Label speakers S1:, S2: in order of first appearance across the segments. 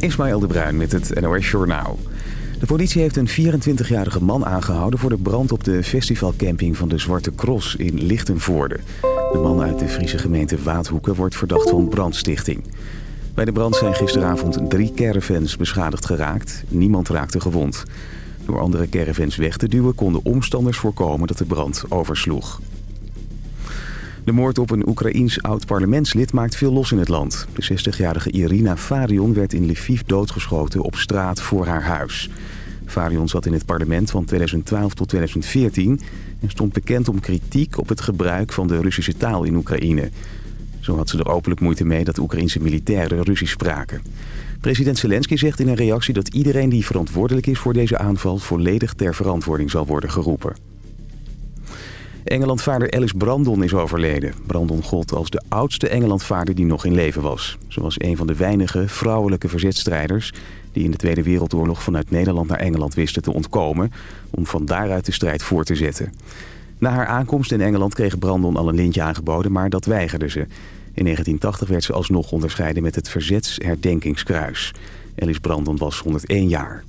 S1: Ismaël de Bruin met het NOS Journaal. De politie heeft een 24-jarige man aangehouden voor de brand op de festivalcamping van de Zwarte Cross in Lichtenvoorde. De man uit de Friese gemeente Waadhoeken wordt verdacht van brandstichting. Bij de brand zijn gisteravond drie caravans beschadigd geraakt. Niemand raakte gewond. Door andere caravans weg te duwen konden omstanders voorkomen dat de brand oversloeg. De moord op een Oekraïens oud-parlementslid maakt veel los in het land. De 60-jarige Irina Farion werd in Lviv doodgeschoten op straat voor haar huis. Farion zat in het parlement van 2012 tot 2014... en stond bekend om kritiek op het gebruik van de Russische taal in Oekraïne. Zo had ze er openlijk moeite mee dat Oekraïnse militairen Russisch spraken. President Zelensky zegt in een reactie dat iedereen die verantwoordelijk is voor deze aanval... volledig ter verantwoording zal worden geroepen. Engelandvaarder Alice Brandon is overleden. Brandon gold als de oudste Engelandvaarder die nog in leven was. Ze was een van de weinige vrouwelijke verzetstrijders... die in de Tweede Wereldoorlog vanuit Nederland naar Engeland wisten te ontkomen... om van daaruit de strijd voor te zetten. Na haar aankomst in Engeland kreeg Brandon al een lintje aangeboden, maar dat weigerde ze. In 1980 werd ze alsnog onderscheiden met het Verzetsherdenkingskruis. Alice Brandon was 101 jaar.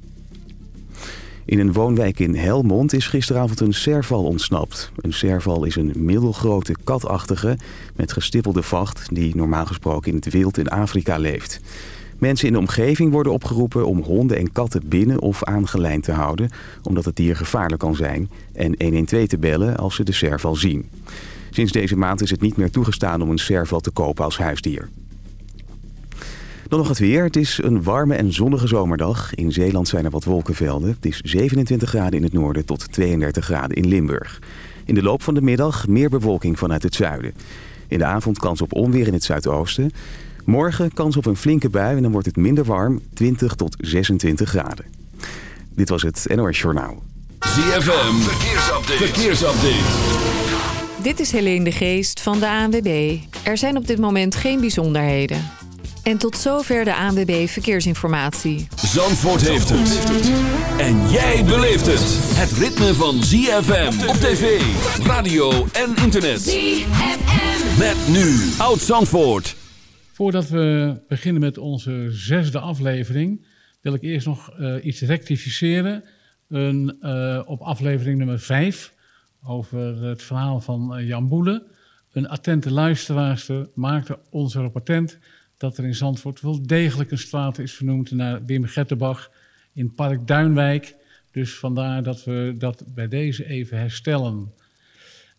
S1: In een woonwijk in Helmond is gisteravond een serval ontsnapt. Een serval is een middelgrote katachtige met gestippelde vacht... die normaal gesproken in het wild in Afrika leeft. Mensen in de omgeving worden opgeroepen om honden en katten binnen of aangelijnd te houden... omdat het dier gevaarlijk kan zijn en 112 te bellen als ze de serval zien. Sinds deze maand is het niet meer toegestaan om een serval te kopen als huisdier. Dan nog het weer. Het is een warme en zonnige zomerdag. In Zeeland zijn er wat wolkenvelden. Het is 27 graden in het noorden tot 32 graden in Limburg. In de loop van de middag meer bewolking vanuit het zuiden. In de avond kans op onweer in het zuidoosten. Morgen kans op een flinke bui en dan wordt het minder warm, 20 tot 26 graden. Dit was het NOS Journaal.
S2: ZFM, verkeersupdate. verkeersupdate.
S3: Dit is Helene de Geest van de ANWB. Er zijn op dit moment geen bijzonderheden. En tot zover de ANWB Verkeersinformatie.
S2: Zandvoort heeft het. En jij beleeft het. Het ritme van ZFM op tv, radio en internet. ZFM. Met nu Oud Zandvoort.
S4: Voordat we beginnen met onze zesde aflevering... wil ik eerst nog uh, iets rectificeren. Een, uh, op aflevering nummer vijf over het verhaal van uh, Jan Boele... Een attente luisteraarster maakte ons erop attent dat er in Zandvoort wel degelijk een straat is vernoemd naar Wim Gettenbach in Park Duinwijk. Dus vandaar dat we dat bij deze even herstellen.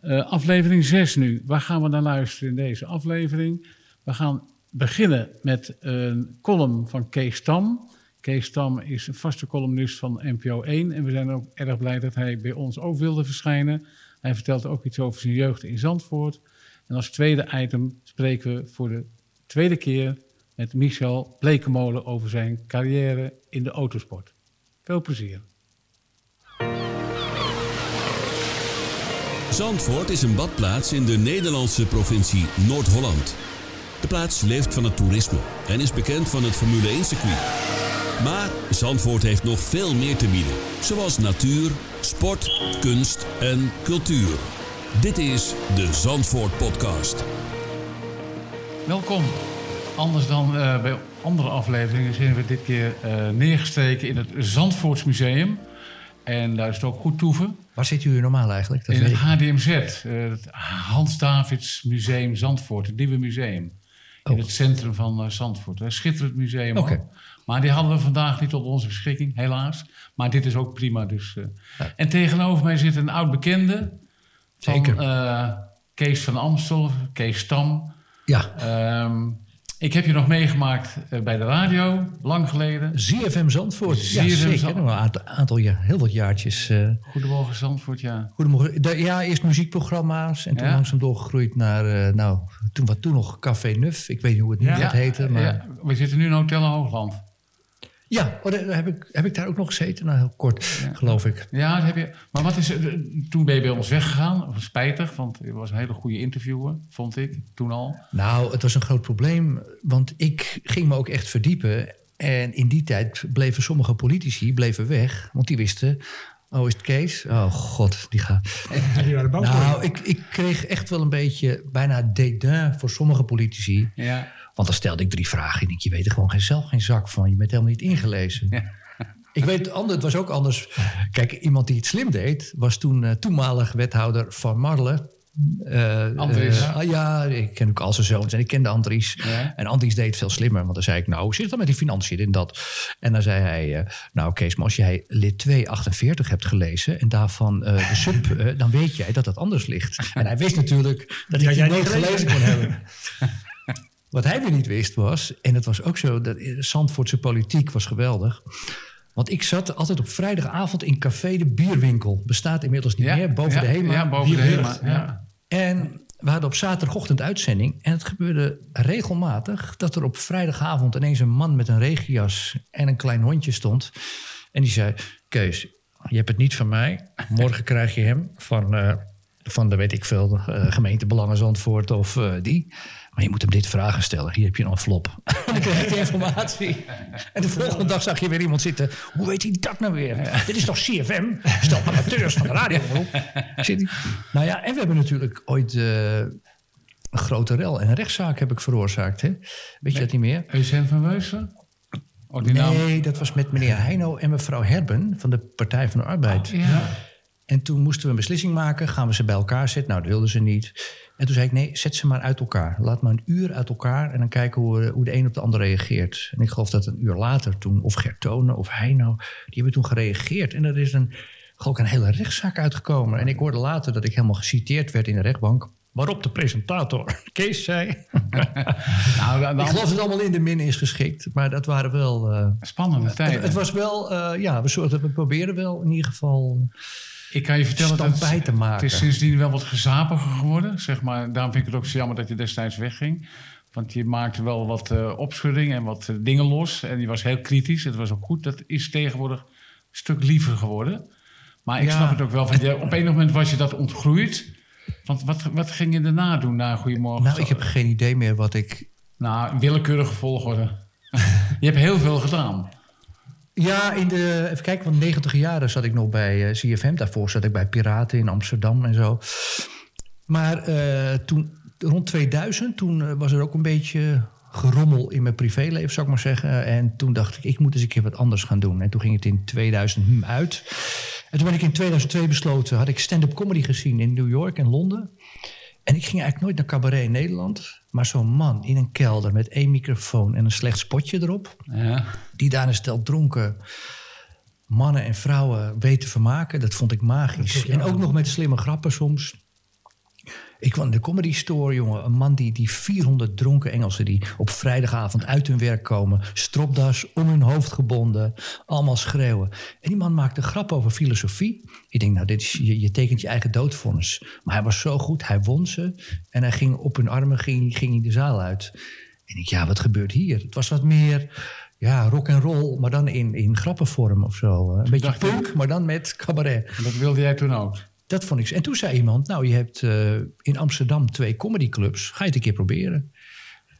S4: Uh, aflevering 6 nu. Waar gaan we naar luisteren in deze aflevering? We gaan beginnen met een column van Kees Tam. Kees Tam is een vaste columnist van NPO 1 en we zijn ook erg blij dat hij bij ons ook wilde verschijnen. Hij vertelt ook iets over zijn jeugd in Zandvoort. En als tweede item spreken we voor de tweede keer met Michel Blekemolen over zijn carrière in de autosport. Veel plezier.
S2: Zandvoort is een badplaats in de Nederlandse provincie Noord-Holland. De plaats leeft van het toerisme en is bekend van het Formule 1-circuit. Maar Zandvoort heeft nog veel meer te bieden, zoals natuur, sport, kunst en cultuur. Dit is de Zandvoort Podcast.
S4: Welkom. Anders dan uh, bij andere afleveringen zijn we dit keer uh, neergestreken in het Zandvoortsmuseum. En daar is het ook goed toeven.
S5: Waar zit u normaal eigenlijk?
S4: Dat in het HDMZ, uh, eh, het Hans Davids Museum Zandvoort, het nieuwe museum. In oh. het centrum van Zandvoort. Een schitterend museum okay. Maar die hadden we vandaag niet op onze beschikking, helaas. Maar dit is ook prima. Dus, ja. En tegenover mij zit een oud bekende.
S5: Zeker.
S4: Van, Kees van Amstel, Kees Stam.
S5: Ja.
S4: Um, ik heb je nog meegemaakt uh, bij de radio, lang geleden.
S5: ZFM Zandvoort. ZFM ja, zeker. Zand... Een aantal, aantal jaar, heel wat jaartjes. Uh...
S4: Goedemorgen Zandvoort, ja.
S5: Goedemorgen. De, ja, eerst muziekprogramma's en toen ja? langzaam doorgegroeid naar, uh, nou, toen, wat toen nog Café Nuf. Ik weet niet hoe het nu ja, gaat heten. Maar...
S4: We zitten nu in Hotel Hoogland.
S5: Ja, oh, heb, ik, heb ik daar ook nog gezeten? Nou, heel kort, ja. geloof ik.
S4: Ja, dat heb je. Maar wat is toen ben je bij ons weggegaan? Spijtig, want je was een hele goede interviewer, vond ik, toen al.
S5: Nou, het was een groot probleem, want ik ging me ook echt verdiepen. En in die tijd bleven sommige politici bleven weg, want die wisten... Oh, is het Kees? Oh god, die gaat... nou, ik, ik kreeg echt wel een beetje bijna dédain voor sommige politici...
S4: Ja
S5: Want dan stelde ik drie vragen. En ik, je weet er gewoon geen, zelf geen zak van. Je bent helemaal niet ingelezen. Ik weet, het ander- het was ook anders. Kijk, iemand die het slim deed, was toen eh, toenmalig wethouder van Marle. Eh,
S4: Andries.
S5: eh, ja, ik ken ook al zijn zoons en ik kende Andries.
S4: Ja.
S5: En Andries deed het veel slimmer. Want dan zei ik, nou, hoe zit het dan met die financiën, en dat? En dan zei hij, nou Kees, maar als jij lid 248 hebt gelezen... en daarvan de sub, dan weet jij dat dat anders ligt. En hij wist natuurlijk dat
S6: die jij
S5: nooit
S6: niet
S5: gelezen kon hebben. Wat hij weer niet wist was, en het was ook zo, dat Zandvoortse politiek was geweldig. Want ik zat altijd op vrijdagavond in Café de Bierwinkel. Bestaat inmiddels niet meer, boven
S4: ja,
S5: de HEMA.
S4: Ja, boven de HEMA. Ja.
S5: En we hadden op zaterdagochtend uitzending. En het gebeurde regelmatig dat er op vrijdagavond ineens een man met een regenjas en een klein hondje stond. En die zei: Kees, je hebt het niet van mij. Morgen krijg je hem van, eh, van de weet ik veel, eh, gemeente Belangen Zandvoort of eh, die. Maar je moet hem dit vragen stellen. Hier heb je een envelop. en dan ik die informatie. En de volgende dag zag je weer iemand zitten. Hoe weet hij dat nou weer? Dit is toch CFM? Stel amateurs van de radio. Zit? Nou ja, en we hebben natuurlijk ooit eh, een grote rel en een rechtszaak heb ik veroorzaakt. Hè? Weet je dat niet meer?
S4: Eugène van Weuselen? Oh.
S5: Nee, dat was met meneer Heino en mevrouw Herben van de Partij van de Arbeid.
S4: Ja.
S5: En toen moesten we een beslissing maken. Gaan we ze bij elkaar zetten? Nou, dat wilden ze niet. En toen zei ik, nee, zet ze maar uit elkaar. Laat maar een uur uit elkaar en dan kijken hoe, hoe de een op de ander reageert. En ik geloof dat een uur later toen, of Gertone of Heino, die hebben toen gereageerd. En er is een, geloof ik een hele rechtszaak uitgekomen. En ik hoorde later dat ik helemaal geciteerd werd in de rechtbank. Waarop de presentator, Kees, zei...
S4: Nou, dan,
S5: Ik geloof dat het allemaal in de min is geschikt. Maar dat waren wel... eh,
S4: spannende tijden.
S5: het, het was wel, eh, ja, we, zorgden- we probeerden wel in ieder geval
S4: Ik kan je vertellen dat
S5: bij te maken.
S4: het is sindsdien wel wat gezapiger geworden. Zeg maar. Daarom vind ik het ook zo jammer dat je destijds wegging. Want je maakte wel wat eh opschudding en wat eh, dingen los. En je was heel kritisch. Het was ook goed. Dat is tegenwoordig een stuk liever geworden. Maar ik
S5: Ja.
S4: snap het ook wel. Van op een moment was je dat ontgroeid. Want wat, wat ging je daarna doen na Goedemorgen?
S5: Nou, ik heb geen idee meer wat ik...
S4: Nou, willekeurige volgorde. je hebt heel veel gedaan.
S5: Ja, in de, even kijken, de 90 jaren zat ik nog bij eh, CFM. Daarvoor zat ik bij Piraten in Amsterdam en zo. Maar eh, toen, rond 2000, toen eh, was er ook een beetje gerommel in mijn privéleven, zou ik maar zeggen. En toen dacht ik, ik moet eens een keer wat anders gaan doen. En toen ging het in 2000 hm, uit. En toen ben ik in 2002 besloten, had ik stand-up comedy gezien in New York en Londen. En ik ging eigenlijk nooit naar cabaret in Nederland. Maar zo'n man in een kelder met één microfoon en een slecht spotje erop
S4: Ja.
S5: die daar een stel dronken mannen en vrouwen weten vermaken. Dat vond ik magisch. En ook nog met slimme grappen soms. Ik kwam in de comedy store, jongen. Een man die, die 400 dronken Engelsen... die op vrijdagavond uit hun werk komen... stropdas om hun hoofd gebonden, allemaal schreeuwen. En die man maakte grap over filosofie. Ik denk, nou, dit is, je, je tekent je eigen doodvonnis. Maar hij was zo goed, hij won ze. En hij ging op hun armen ging, ging hij de zaal uit. En ik, ja, wat gebeurt hier? Het was wat meer ja, rock en roll, maar dan in, in grappenvorm of zo. Een beetje
S4: dacht
S5: punk, maar dan met cabaret.
S4: En dat wilde jij toen ook.
S5: Dat vond ik. En toen zei iemand: Nou, je hebt eh, in Amsterdam twee comedyclubs. Ga je het een keer proberen?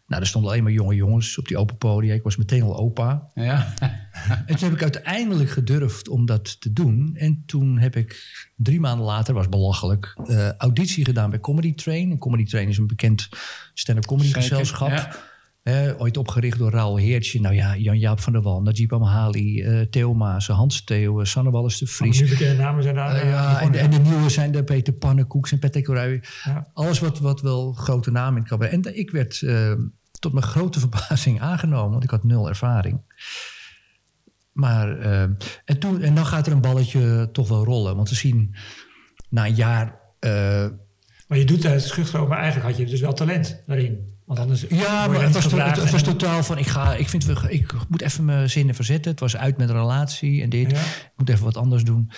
S5: Nou, er stonden alleen maar jonge jongens op die open podia. Ik was meteen al opa.
S4: Ja.
S5: En toen heb ik uiteindelijk gedurfd om dat te doen. En toen heb ik drie maanden later, was belachelijk, eh, auditie gedaan bij Comedy Train. En Comedy Train is een bekend stand-up comedy gezelschap.
S4: ja.
S5: Eh, ooit opgericht door Raoul Heertje. Nou ja, Jan-Jaap van der Wal, Najib Amhali, eh Theo Maas, Hans Theo, Sanne Wallis de Vries.
S6: Nu bekende namen zijn daar.
S5: Eh,
S6: eh,
S5: ja, en, de nieuwe zijn de Peter Pannenkoeks en Patrick.
S6: Ja.
S5: Alles wat, wat wel grote namen in het cabaret. En ik werd eh, tot mijn grote verbazing aangenomen, want ik had nul ervaring. Maar, eh, en, toen, en dan gaat er een balletje toch wel rollen. Want we zien na een jaar... eh,
S6: Maar je doet het schuchter, maar eigenlijk had je dus wel talent daarin. Want anders
S5: ja, maar het was, to-
S6: gevraagd
S5: het, het was
S6: en-
S5: totaal van... Ik, ga, ik, vind, ik moet even mijn zinnen verzetten. Het was uit met een relatie en dit.
S6: Ja.
S5: Ik moet even wat anders doen.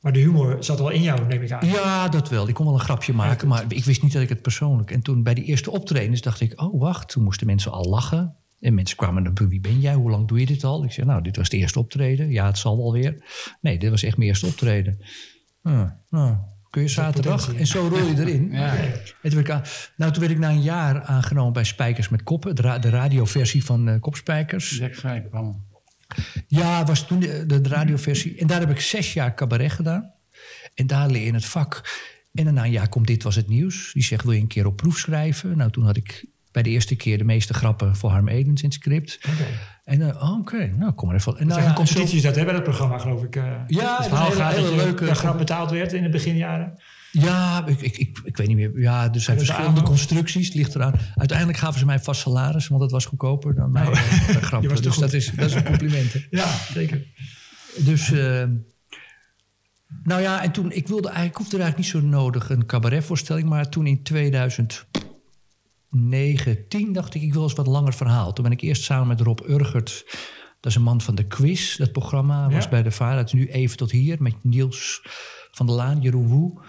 S6: Maar de humor zat wel in jou, neem ik aan.
S5: Ja, dat wel. Ik kon wel een grapje maken, maar ik wist niet dat ik het persoonlijk... En toen bij die eerste optredens dacht ik, oh wacht, toen moesten mensen al lachen. En mensen kwamen naar wie ben jij? Hoe lang doe je dit al? Ik zei, nou, dit was de eerste optreden. Ja, het zal wel weer. Nee, dit was echt mijn eerste optreden. Hm, nou, kun je zaterdag? En zo rol je erin.
S4: Ja.
S5: En toen werd ik aan- nou, toen werd ik na een jaar aangenomen bij Spijkers met Koppen. De, ra- de radioversie van eh Kopspijkers.
S4: Jack Schrijf kwam.
S5: Ja, was toen de, de, de radioversie. En daar heb ik zes jaar cabaret gedaan. En daar leer je het vak. En daarna een jaar komt Dit Was Het Nieuws. Die zegt, wil je een keer op proef schrijven? Nou, toen had ik bij de eerste keer de meeste grappen voor Harm Edens in het script. En eh, oh, oké, nou kom maar even. En nou,
S6: zijn
S5: ja,
S6: competities dat bij dat programma, geloof ik. eh.
S5: Ja,
S6: het
S5: dat
S6: verhaal
S5: een
S6: gaat
S5: hele
S6: dat
S5: leuke-
S6: grap betaald werd in de beginjaren.
S5: Ja, ik, ik, ik, ik weet niet meer. Ja, er zijn verschillende constructies. Het ligt eraan. Uiteindelijk gaven ze mij vast salaris, want dat was goedkoper dan mij.
S6: Oh.
S5: eh, per
S6: Je
S5: grap. Dus
S6: goed.
S5: dat is, dat is een compliment. hè.
S6: Ja, zeker.
S5: Dus, eh, nou ja, en toen, ik wilde eigenlijk, ik hoefde eigenlijk niet zo nodig een cabaretvoorstelling, maar toen in 2009, 10 dacht ik, ik wil eens wat langer verhaal. Toen ben ik eerst samen met Rob Urgert, dat is een man van de quiz, dat programma was
S6: Ja.
S5: bij de is nu even tot hier, met Niels van der Laan, Jeroen Woe.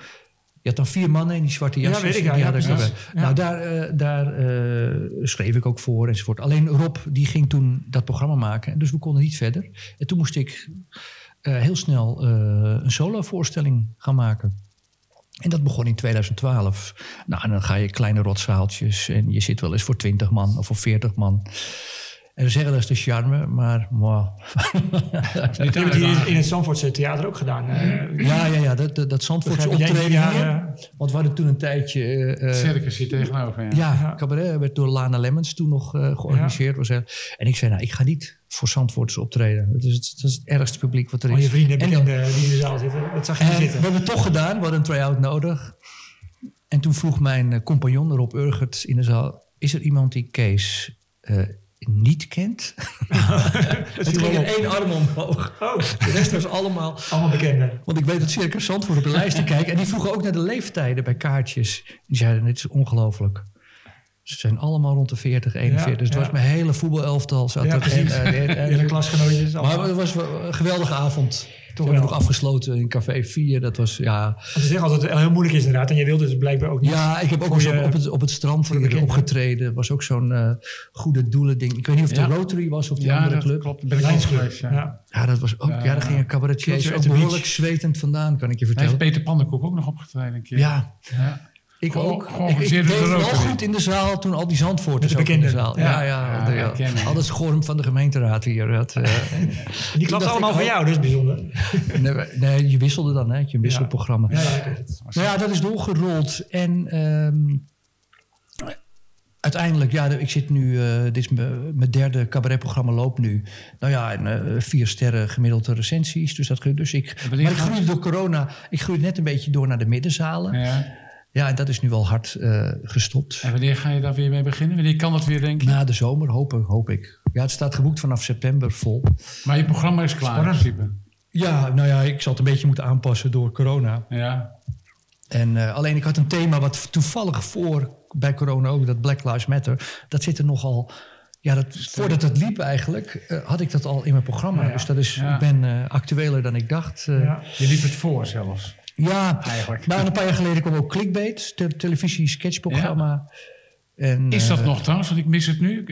S5: Je had dan vier mannen in die zwarte
S6: Ja,
S5: jasjes.
S6: weet ik, ja, ja. Ja.
S5: Nou, daar, eh, daar eh, schreef ik ook voor enzovoort. Alleen Rob, die ging toen dat programma maken. Dus we konden niet verder. En toen moest ik eh, heel snel een solo-voorstelling gaan maken. En dat begon in 2012. Nou, en dan ga je kleine rotzaaltjes en je zit wel eens voor 20 man of voor 40 man. En ze zeggen dat is de charme, maar... wow.
S4: Niet
S6: Je hebt het hier
S4: uitdagen.
S6: in het Zandvoortse theater ook gedaan. eh.
S5: ja, ja, ja, dat, dat, dat Zandvoortse optreden
S6: ja,
S5: hier.
S6: ja.
S5: Want we hadden toen een tijdje... eh, eh,
S4: Circus hier tegenover. Ja.
S5: Ja, cabaret werd door Lana Lemmens toen nog eh, georganiseerd. Was heel- en ik zei, nou, ik ga niet voor Zandvoorts optreden. Dat is het, dat is het ergste publiek wat er
S6: Al
S5: is.
S6: je vrienden
S5: En
S6: die in de zaal zitten. Dat zag je
S5: en
S6: zitten.
S5: we hebben het toch gedaan, we hadden een try-out nodig. En toen vroeg mijn compagnon Rob Urgert in de zaal... is er iemand die Kees eh, niet kent? het ging in één arm omhoog.
S6: Oh,
S5: De rest was allemaal...
S6: allemaal bekenden.
S5: Want ik weet dat Circus Zandvoort op de lijsten kijken. En die vroegen ook naar de leeftijden bij kaartjes. Die zeiden, dit is ongelooflijk. Ze zijn allemaal rond de 40, 41. dus het
S6: ja.
S5: was mijn hele voetbalelftal. Zat
S6: Ja,
S5: er.
S6: precies.
S5: En, eh, en- en-
S6: Hele klasgenootjes.
S5: maar het was wel een geweldige avond. Toen
S6: wel.
S5: hebben we nog afgesloten in Café 4. Dat was, ja...
S6: Ze zeggen altijd dat het heel moeilijk is inderdaad. En jij wilde het blijkbaar ook niet.
S5: Ja, ik heb ook
S6: je-
S5: op, op, het, op het strand
S6: voor de
S5: opgetreden. Was ook zo'n eh, goede doelen ding. Ik weet niet of het
S4: Ja.
S5: de Rotary was of die
S4: Ja,
S5: andere
S4: dat
S5: club.
S4: klopt. Ben ik ja.
S6: Ja.
S5: Ja, dat was ook... Ja, daar gingen cabaretiers ook behoorlijk
S6: Beach.
S5: zwetend vandaan, kan ik je
S4: Hij heeft
S5: vertellen.
S4: Peter Pandenkoek ook nog opgetreden een keer.
S5: Ja,
S4: Ja.
S5: Ik ook. Ik, deed
S4: de
S5: wel goed in de zaal toen al die Zandvoorters ook in de zaal. Ja,
S6: Ja.
S5: ja. Al dat schorm van de gemeenteraad hier. Dat, eh,
S6: die klapt allemaal van jou, dat is bijzonder.
S5: nee, nee, je wisselde dan, hè? je wisselprogramma.
S6: Ja, ja.
S5: Nou dat is doorgerold. En ehm, uiteindelijk, ja, ik zit nu, eh, dit is mijn derde cabaretprogramma loopt nu. Nou ja, en, eh, vier sterren gemiddelde recensies. Dus dat, dus ik, maar ik groeide door corona, ik groeide net een beetje door naar de middenzalen. Ja,
S4: Ja.
S5: en dat is nu wel hard eh, gestopt.
S4: En wanneer ga je daar weer mee beginnen? Wanneer kan dat weer, denk je?
S5: Na de zomer hoop, hoop ik. Ja, het staat geboekt vanaf september vol.
S4: Maar je programma is klaar in principe.
S5: Ja, nou ja, ik zal het een beetje moeten aanpassen door corona.
S4: Ja.
S5: En eh, alleen ik had een thema wat toevallig voor bij corona ook, dat Black Lives Matter. Dat zit er nogal. Ja, dat, voordat het liep eigenlijk, eh, had ik dat al in mijn programma.
S6: Ja.
S5: Dus dat is,
S4: Ja.
S5: ik ben eh, actueler dan ik dacht. Eh.
S4: Je liep het voor zelfs. Eigenlijk.
S5: Nou, en een paar jaar geleden kwam ook Clickbait, te televisie-sketchprogramma. En,
S4: Is dat
S5: eh,
S4: nog trouwens? Want ik mis het nu.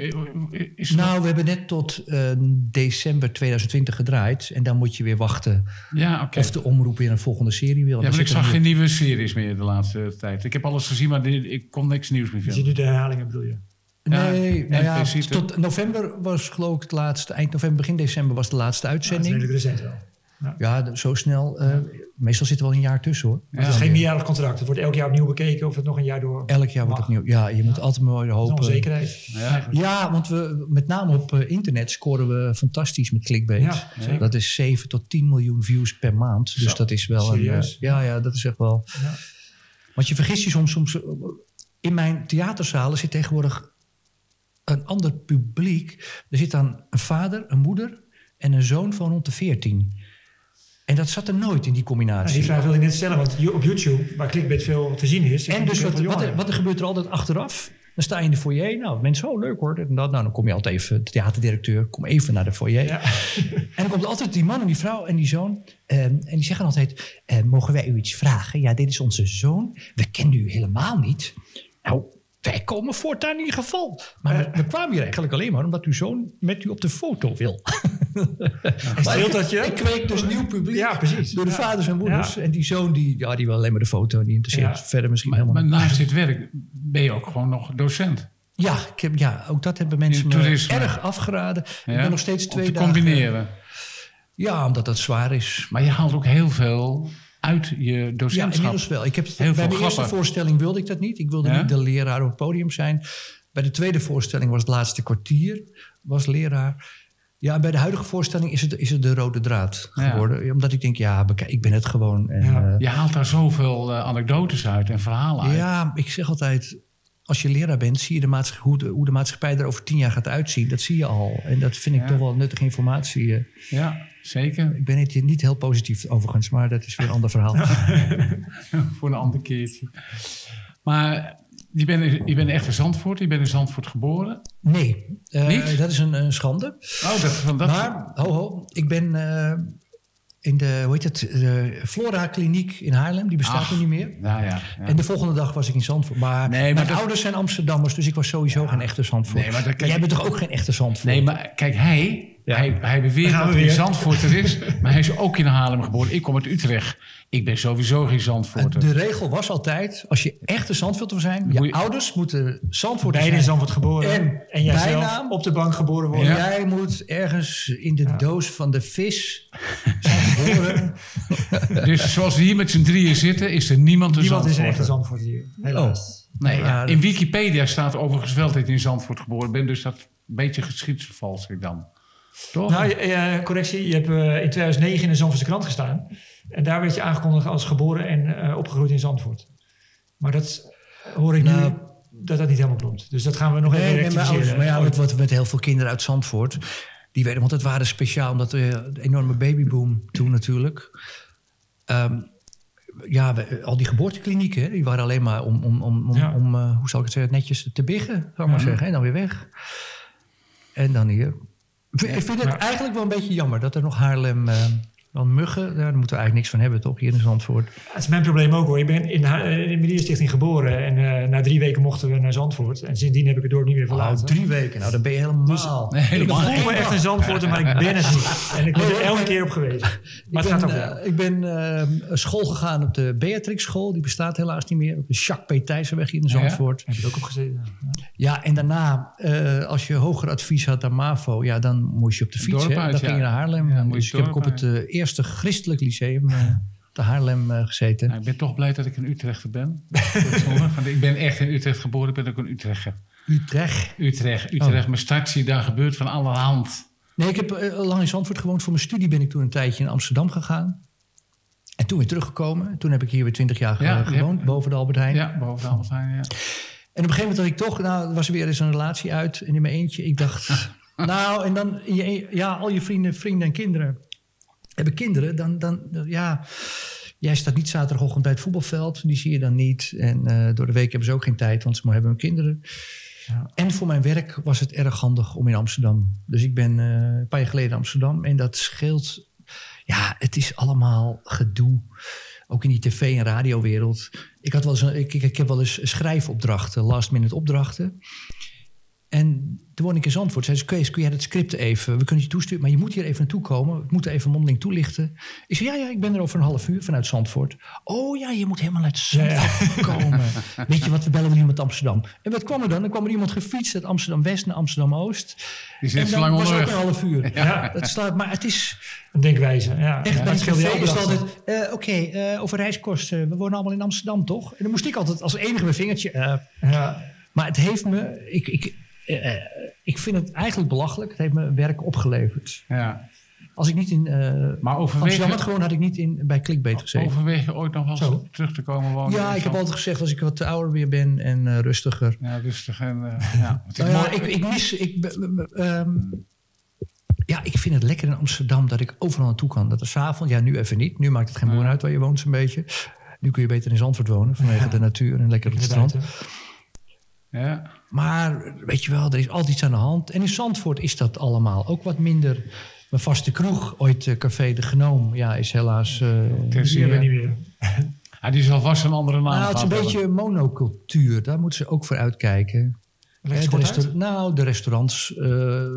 S4: Is het
S5: Nou, we hebben net tot eh, december 2020 gedraaid. En dan moet je weer wachten
S4: ja, oké.
S5: of de omroep weer een volgende serie wil.
S4: Ja, maar ik zag geen nieuwe series meer de laatste tijd. Ik heb alles gezien, maar ik kon niks nieuws meer
S6: Je ziet
S4: vinden.
S6: nu de herhalingen, bedoel je?
S4: Ja,
S5: Nee, nou ja, tot november was geloof ik het laatste. Eind november, begin december was de laatste
S6: Ja, dat is
S5: uitzending.
S6: redelijk recent wel.
S5: Ja, zo snel. eh, meestal zit er wel een jaar tussen hoor.
S6: Maar het is geen meerjarig contract. Het wordt elk jaar opnieuw bekeken of het nog een jaar door.
S5: Elk jaar wordt
S6: Mag.
S5: opnieuw. Ja, je moet altijd
S6: is
S5: hopen.
S6: onzekerheid.
S4: Ja.
S5: Ja, want we, met name op eh, internet scoren we fantastisch met clickbait. Dat is 7 tot 10 miljoen views per maand. Dus
S6: Zo,
S5: dat is wel een.
S6: serieus?
S5: eh, ja, ja, dat is echt wel.
S6: Ja.
S5: Want je vergist je soms. soms in mijn theaterzalen zit tegenwoordig een ander publiek. Er zit dan een vader, een moeder en een zoon van rond de 14. En dat zat er nooit in die
S6: Ja,
S5: combinatie.
S6: die vraag wil ik net stellen, want op YouTube, waar clickbait veel te zien is...
S5: En dus wat, wat, er gebeurt er altijd achteraf? Dan sta je in de foyer. Nou, mensen, oh leuk hoor. en dat. Nou, dan kom je altijd even, de theaterdirecteur, kom even naar de foyer.
S6: Ja.
S5: En dan komt altijd die man en die vrouw en die zoon. ehm, en die zeggen altijd, eh, mogen wij u iets vragen? Ja, dit is onze zoon. We kennen u helemaal niet. Nou, wij komen voortaan in ieder geval. Maar we, we kwamen hier eigenlijk alleen maar omdat uw zoon met u op de foto wil.
S6: Streelt dat je?
S5: Ik kweek dus nieuw publiek.
S6: Ja, precies.
S5: Door de
S6: Ja.
S5: vaders en moeders.
S6: Ja.
S5: En die zoon, die, ja, die wil alleen maar de foto. Die interesseert
S6: Ja.
S5: verder misschien
S4: Maar,
S5: helemaal
S4: maar
S5: niet.
S4: naast dit werk ben je ook gewoon nog docent.
S5: Ja, ik heb, ja, ook dat hebben mensen
S4: In
S5: me erg afgeraden.
S4: Ja?
S5: Ik ben nog steeds
S4: Om
S5: twee
S4: te
S5: dagen...
S4: combineren.
S5: Ja, omdat dat zwaar is.
S4: Maar je haalt ook heel veel uit je
S5: Ja,
S4: docentschap.
S5: inmiddels wel. Ik heb,
S4: Heel
S5: bij mijn eerste voorstelling wilde ik dat niet. Ik wilde
S4: Ja?
S5: niet de leraar op het podium zijn. Bij de tweede voorstelling was het laatste kwartier, was leraar. Ja, bij de huidige voorstelling is het, is het de rode draad
S4: Ja.
S5: geworden. Omdat ik denk, ja, ik ben het gewoon. En,
S6: Ja.
S5: eh,
S4: Je haalt daar zoveel eh, anekdotes uit en verhalen uit.
S5: ja, ik zeg altijd, als je leraar bent, zie je de maatschappij, hoe, de, hoe de maatschappij er over tien jaar gaat uitzien. Dat zie je al. En dat vind ik
S4: Ja.
S5: toch wel nuttige informatie. eh.
S4: Ja, zeker.
S5: Ik ben het niet heel positief overigens, maar dat is weer een ander verhaal.
S4: Voor een ander keertje. Maar je bent, je bent echt in Zandvoort. Je bent in Zandvoort geboren.
S5: Nee,
S4: Niet?
S5: dat is een, een schande.
S4: Oh, dat, van dat,
S5: Maar, ho ho, ik ben eh, in de, hoe heet het, de Flora Kliniek in Haarlem. Die bestaat
S4: Ach.
S5: er niet meer.
S4: Ja, ja. ja.
S5: En de volgende dag was ik in Zandvoort. Maar,
S4: Nee, maar
S5: mijn
S4: dat-
S5: ouders zijn Amsterdammers, dus ik was sowieso geen echte Zandvoort.
S4: Nee, maar dat- kijk-
S5: Jij bent toch ook geen echte Zandvoort?
S4: Nee, maar kijk, hij, hij, hij beweert dat hij in
S6: weer.
S4: Zandvoort er is. maar hij is ook in Haarlem geboren. Ik kom uit Utrecht. Ik ben sowieso geen Zandvoorter.
S5: De regel was altijd, als je echte Zandvoort wil zijn... je
S4: Moet je-
S5: ouders moeten Zandvoort
S6: Beide in
S5: zijn.
S6: Zandvoort geboren.
S5: En
S6: En, jij zelf
S5: bijnaam.
S6: op de bank geboren
S5: En
S6: worden.
S5: jij moet ergens in de doos van de vis zijn geboren.
S4: Dus zoals we hier met z'n drieën zitten, is er niemand een
S6: Niemand is een
S4: Zandvoorter.
S6: echte Zandvoort hier. Helaas.
S4: Nee,
S5: Ja,
S4: in Wikipedia staat overigens wel dat ik in Zandvoort geboren ben. Dus dat een beetje geschiedsvervalsing dan. Toch?
S6: Nou, eh, correctie. Je hebt eh, in 2009 in de Zandvoortse krant gestaan. En daar werd je aangekondigd als geboren en eh, opgegroeid in Zandvoort. Maar dat hoor ik
S5: Nou,
S6: nu dat dat niet helemaal klopt. Dus dat gaan we nog even
S5: Nee, nee, maar,
S6: rectificeren.
S5: ja, met, wat- met heel veel kinderen uit Zandvoort. Die werden, want het waren speciaal, omdat de enorme babyboom toen natuurlijk. Ehm, ja, we- al die geboorteklinieken, die waren alleen maar om, om, om, om,
S6: Ja.
S5: om, eh, hoe zal ik het zeggen, netjes te biggen, zou ik maar zeggen. En dan weer weg. En dan hier. Ik vind- het eigenlijk wel een beetje jammer dat er nog Haarlem... wel muggen, daar moeten we eigenlijk niks van hebben, toch? Hier in Zandvoort.
S6: Het is mijn probleem ook hoor. Ik ben in, Ha- eh, in de Mediastichting geboren. En eh, na drie weken mochten we naar Zandvoort. En sindsdien heb ik het dorp niet meer
S5: Oh,
S6: verlaten.
S5: drie weken, nou dan ben je helemaal...
S4: Nee, helemaal
S6: ik voel me echt een Zandvoorter, maar ik ben het niet. En ik word er elke keer op gewezen. Maar het
S5: ik
S6: gaat
S5: ben,
S6: jou.
S5: eh, ik ben eh, school gegaan op de Beatrix School. Die bestaat helaas niet meer. Op de Jacques P. Thijssenweg hier in
S4: Ja?
S5: Zandvoort.
S6: Heb je ook op gezeten?
S5: Ja, en daarna, eh, als je hoger advies had dan MAVO... Ja, dan moest je op de fiets.
S4: Dorp
S5: hè. dan
S4: ja.
S5: ging je naar Haarlem.
S4: Ja,
S5: dus ik heb ook op het eh, eerste christelijk lyceum... eh, te Haarlem eh, gezeten.
S4: Nou, ik ben toch blij dat ik een Utrechter ben. Want ik ben echt in Utrecht geboren. Ik ben ook een Utrechter.
S5: Utrecht.
S4: Utrecht, Utrecht. Mijn startje, daar gebeurt van allerhand.
S5: Nee, ik heb eh, lang in Zandvoort gewoond. Voor mijn studie ben ik toen een tijdje in Amsterdam gegaan. En toen weer teruggekomen. Toen heb ik hier weer twintig jaar
S4: Ja,
S5: gewoond,
S4: hebt-
S5: boven de Albert Heijn.
S4: Ja, boven de Albert Heijn, ja.
S5: En op een gegeven moment had ik toch, nou, was er weer eens een relatie uit en in mijn eentje. Ik dacht, nou, en dan, ja, al je vrienden, vrienden en kinderen hebben kinderen. Dan, dan, ja, jij staat niet zaterdagochtend bij het voetbalveld, die zie je dan niet. En eh, door de week hebben ze ook geen tijd, want ze hebben hun kinderen.
S6: Ja.
S5: En voor mijn werk was het erg handig om in Amsterdam. Dus ik ben eh, een paar jaar geleden in Amsterdam en dat scheelt. Ja, het is allemaal gedoe. Ook in die tv- en radiowereld. Ik, had wel eens een- ik, ik, ik heb wel eens schrijfopdrachten, last minute opdrachten. En toen woonde ik in Zandvoort. Zei ze, Kees, kun jij dat script even... We kunnen je toesturen, maar je moet hier even naartoe komen. We moeten even mondeling toelichten. Ik zei, ja, ja, ik ben er over een half uur vanuit Zandvoort. Oh ja, je moet helemaal uit Zandvoort komen. Weet je wat, we bellen iemand Amsterdam. En wat kwam er dan? Dan kwam er iemand gefietst uit Amsterdam-West naar Amsterdam-Oost.
S4: Die zit zo lang
S5: was het ook
S4: onderweg.
S5: een half uur.
S6: Ja.
S5: Dat slaat, maar het is
S6: Een denkwijze. Ja.
S5: echt
S6: Ja,
S5: bij
S6: het
S5: is altijd... eh, Oké, eh, over reiskosten. We wonen allemaal in Amsterdam, toch? En dan moest ik altijd als enige mijn vingertje... eh,
S6: Ja.
S5: maar het heeft me... Ik, ik, eh, eh, ik vind het eigenlijk belachelijk. Het heeft me werk opgeleverd.
S4: Ja.
S5: Als ik niet in... eh
S4: Maar overweeg
S5: had gewoon, had ik niet in, bij Clickbait gezeten.
S4: overweeg je ooit nog wel
S6: Zo.
S4: eens terug te komen wonen?
S5: ja, ik heb altijd gezegd als ik wat ouder weer ben en rustiger.
S4: Ja, rustig en... ja. Het is
S5: Nou ja, ik, ik mis... Ik, ehm, ja, ik vind het lekker in Amsterdam dat ik overal naartoe kan. Dat er s'avonds... Ja, nu even niet. Nu maakt het geen moer uit waar je woont zo'n beetje. Nu kun je beter in Zandvoort wonen vanwege de natuur en lekker op het strand.
S6: Buiten.
S4: Ja.
S5: Maar weet je wel, er is altijd iets aan de hand. En in Zandvoort is dat allemaal ook wat minder. Mijn vaste kroeg, ooit eh, Café de Genoom, ja, is helaas...
S6: je
S4: zeer.
S6: niet meer.
S4: Ah, die zal vast een andere naam
S5: nou, het is een beetje monocultuur. Daar moeten ze ook voor uitkijken. De nou, de restaurants eh, werden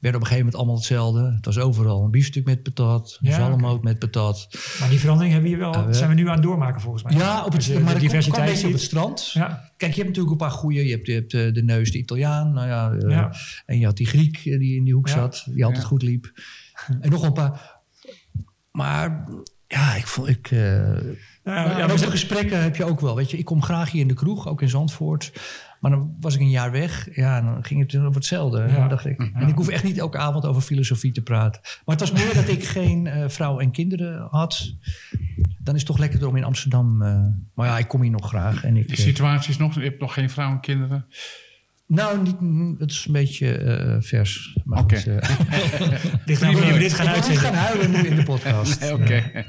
S5: op een gegeven moment allemaal hetzelfde. Het was overal een biefstuk met patat,
S6: Ja,
S5: zalmmoot met patat.
S6: Maar die verandering hebben we hier wel,
S5: we-
S6: zijn we nu aan het doormaken volgens mij.
S5: Ja, op het, maar
S6: de
S5: komt-
S6: diversiteit
S5: op het strand.
S6: Ja,
S5: Kijk, je hebt natuurlijk een paar goeie. Je hebt, je hebt eh, de neus, de Italiaan. Nou ja, eh,
S6: Ja.
S5: En je had die Griek eh, die in die hoek
S6: Ja.
S5: zat. Die altijd
S4: Ja.
S5: goed liep. En nog een paar. Maar Ja, ik vond... Ik, nou, ja, ja, gesprekken heb je ook wel. Weet je, ik kom graag hier in de kroeg, ook in Zandvoort. Maar dan was ik een jaar weg. Ja, en dan ging het over hetzelfde. Ja. dacht ik. En ik hoef echt niet elke avond over filosofie te praten. Maar het was meer dat ik geen uh, vrouw en kinderen had. Dan is het toch lekker om in Amsterdam... Uh, maar ja, ik kom hier nog graag. En ik,
S4: De situatie is nog... Je hebt nog geen vrouw en kinderen?
S5: Nou, niet, het is een beetje uh, vers.
S4: Oké. Okay. Uh,
S6: dit gaan we dit gaan uitzenden.
S5: gaan huilen nu in de podcast.
S4: Oké. Okay.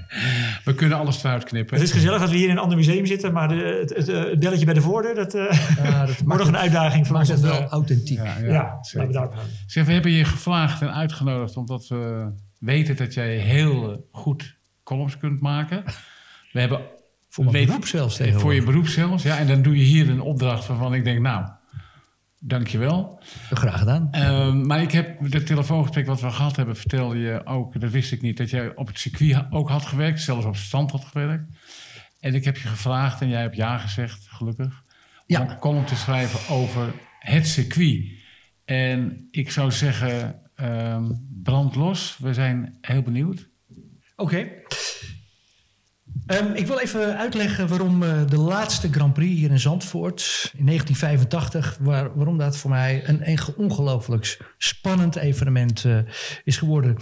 S4: We kunnen alles eruit knippen.
S6: Het is gezellig dat we hier in een ander museum zitten, maar de, het, het, het, belletje bij de voordeur, dat, uh, ja, dat wordt nog een uitdaging voor
S5: ons. het wel authentiek.
S6: Ja, ja, ja laten we daarop.
S4: Zeg, we hebben je gevraagd en uitgenodigd omdat we weten dat jij heel goed columns kunt maken. We hebben...
S5: Voor mijn beroep zelfs
S4: Voor je beroep zelfs, ja. En dan doe je hier een opdracht waarvan ik denk, nou Dankjewel.
S5: Graag gedaan.
S4: Uh, maar ik heb het telefoongesprek wat we gehad hebben, vertelde je ook, dat wist ik niet, dat jij op het circuit ook had gewerkt, zelfs op stand had gewerkt. En ik heb je gevraagd en jij hebt ja gezegd, gelukkig, ja. om een column te schrijven over het circuit. En ik zou zeggen, uh, brand los. We zijn heel benieuwd.
S5: Oké. Um, ik wil even uitleggen waarom uh, de laatste Grand Prix hier in Zandvoort in 1985, waar, waarom dat voor mij een, een ongelooflijk spannend evenement uh, is geworden.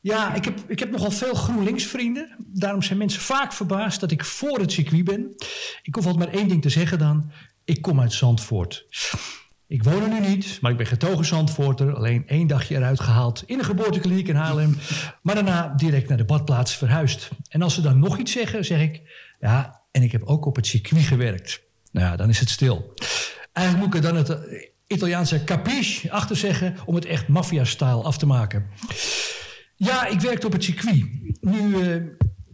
S5: Ja, ik heb, ik heb nogal veel GroenLinks vrienden. Daarom zijn mensen vaak verbaasd dat ik voor het circuit ben. Ik hoef altijd maar één ding te zeggen dan. Ik kom uit Zandvoort. Ik woon er nu niet, maar ik ben getogen Zandvoorter. Alleen één dagje eruit gehaald in een geboortekliniek in Haarlem. Maar daarna direct naar de badplaats verhuisd. En als ze dan nog iets zeggen, zeg ik... Ja, en ik heb ook op het circuit gewerkt. Nou ja, dan is het stil. Eigenlijk moet ik er dan het Italiaanse capiche achter zeggen... om het echt maffia-style af te maken. Ja, ik werkte op het circuit. Nu... Uh,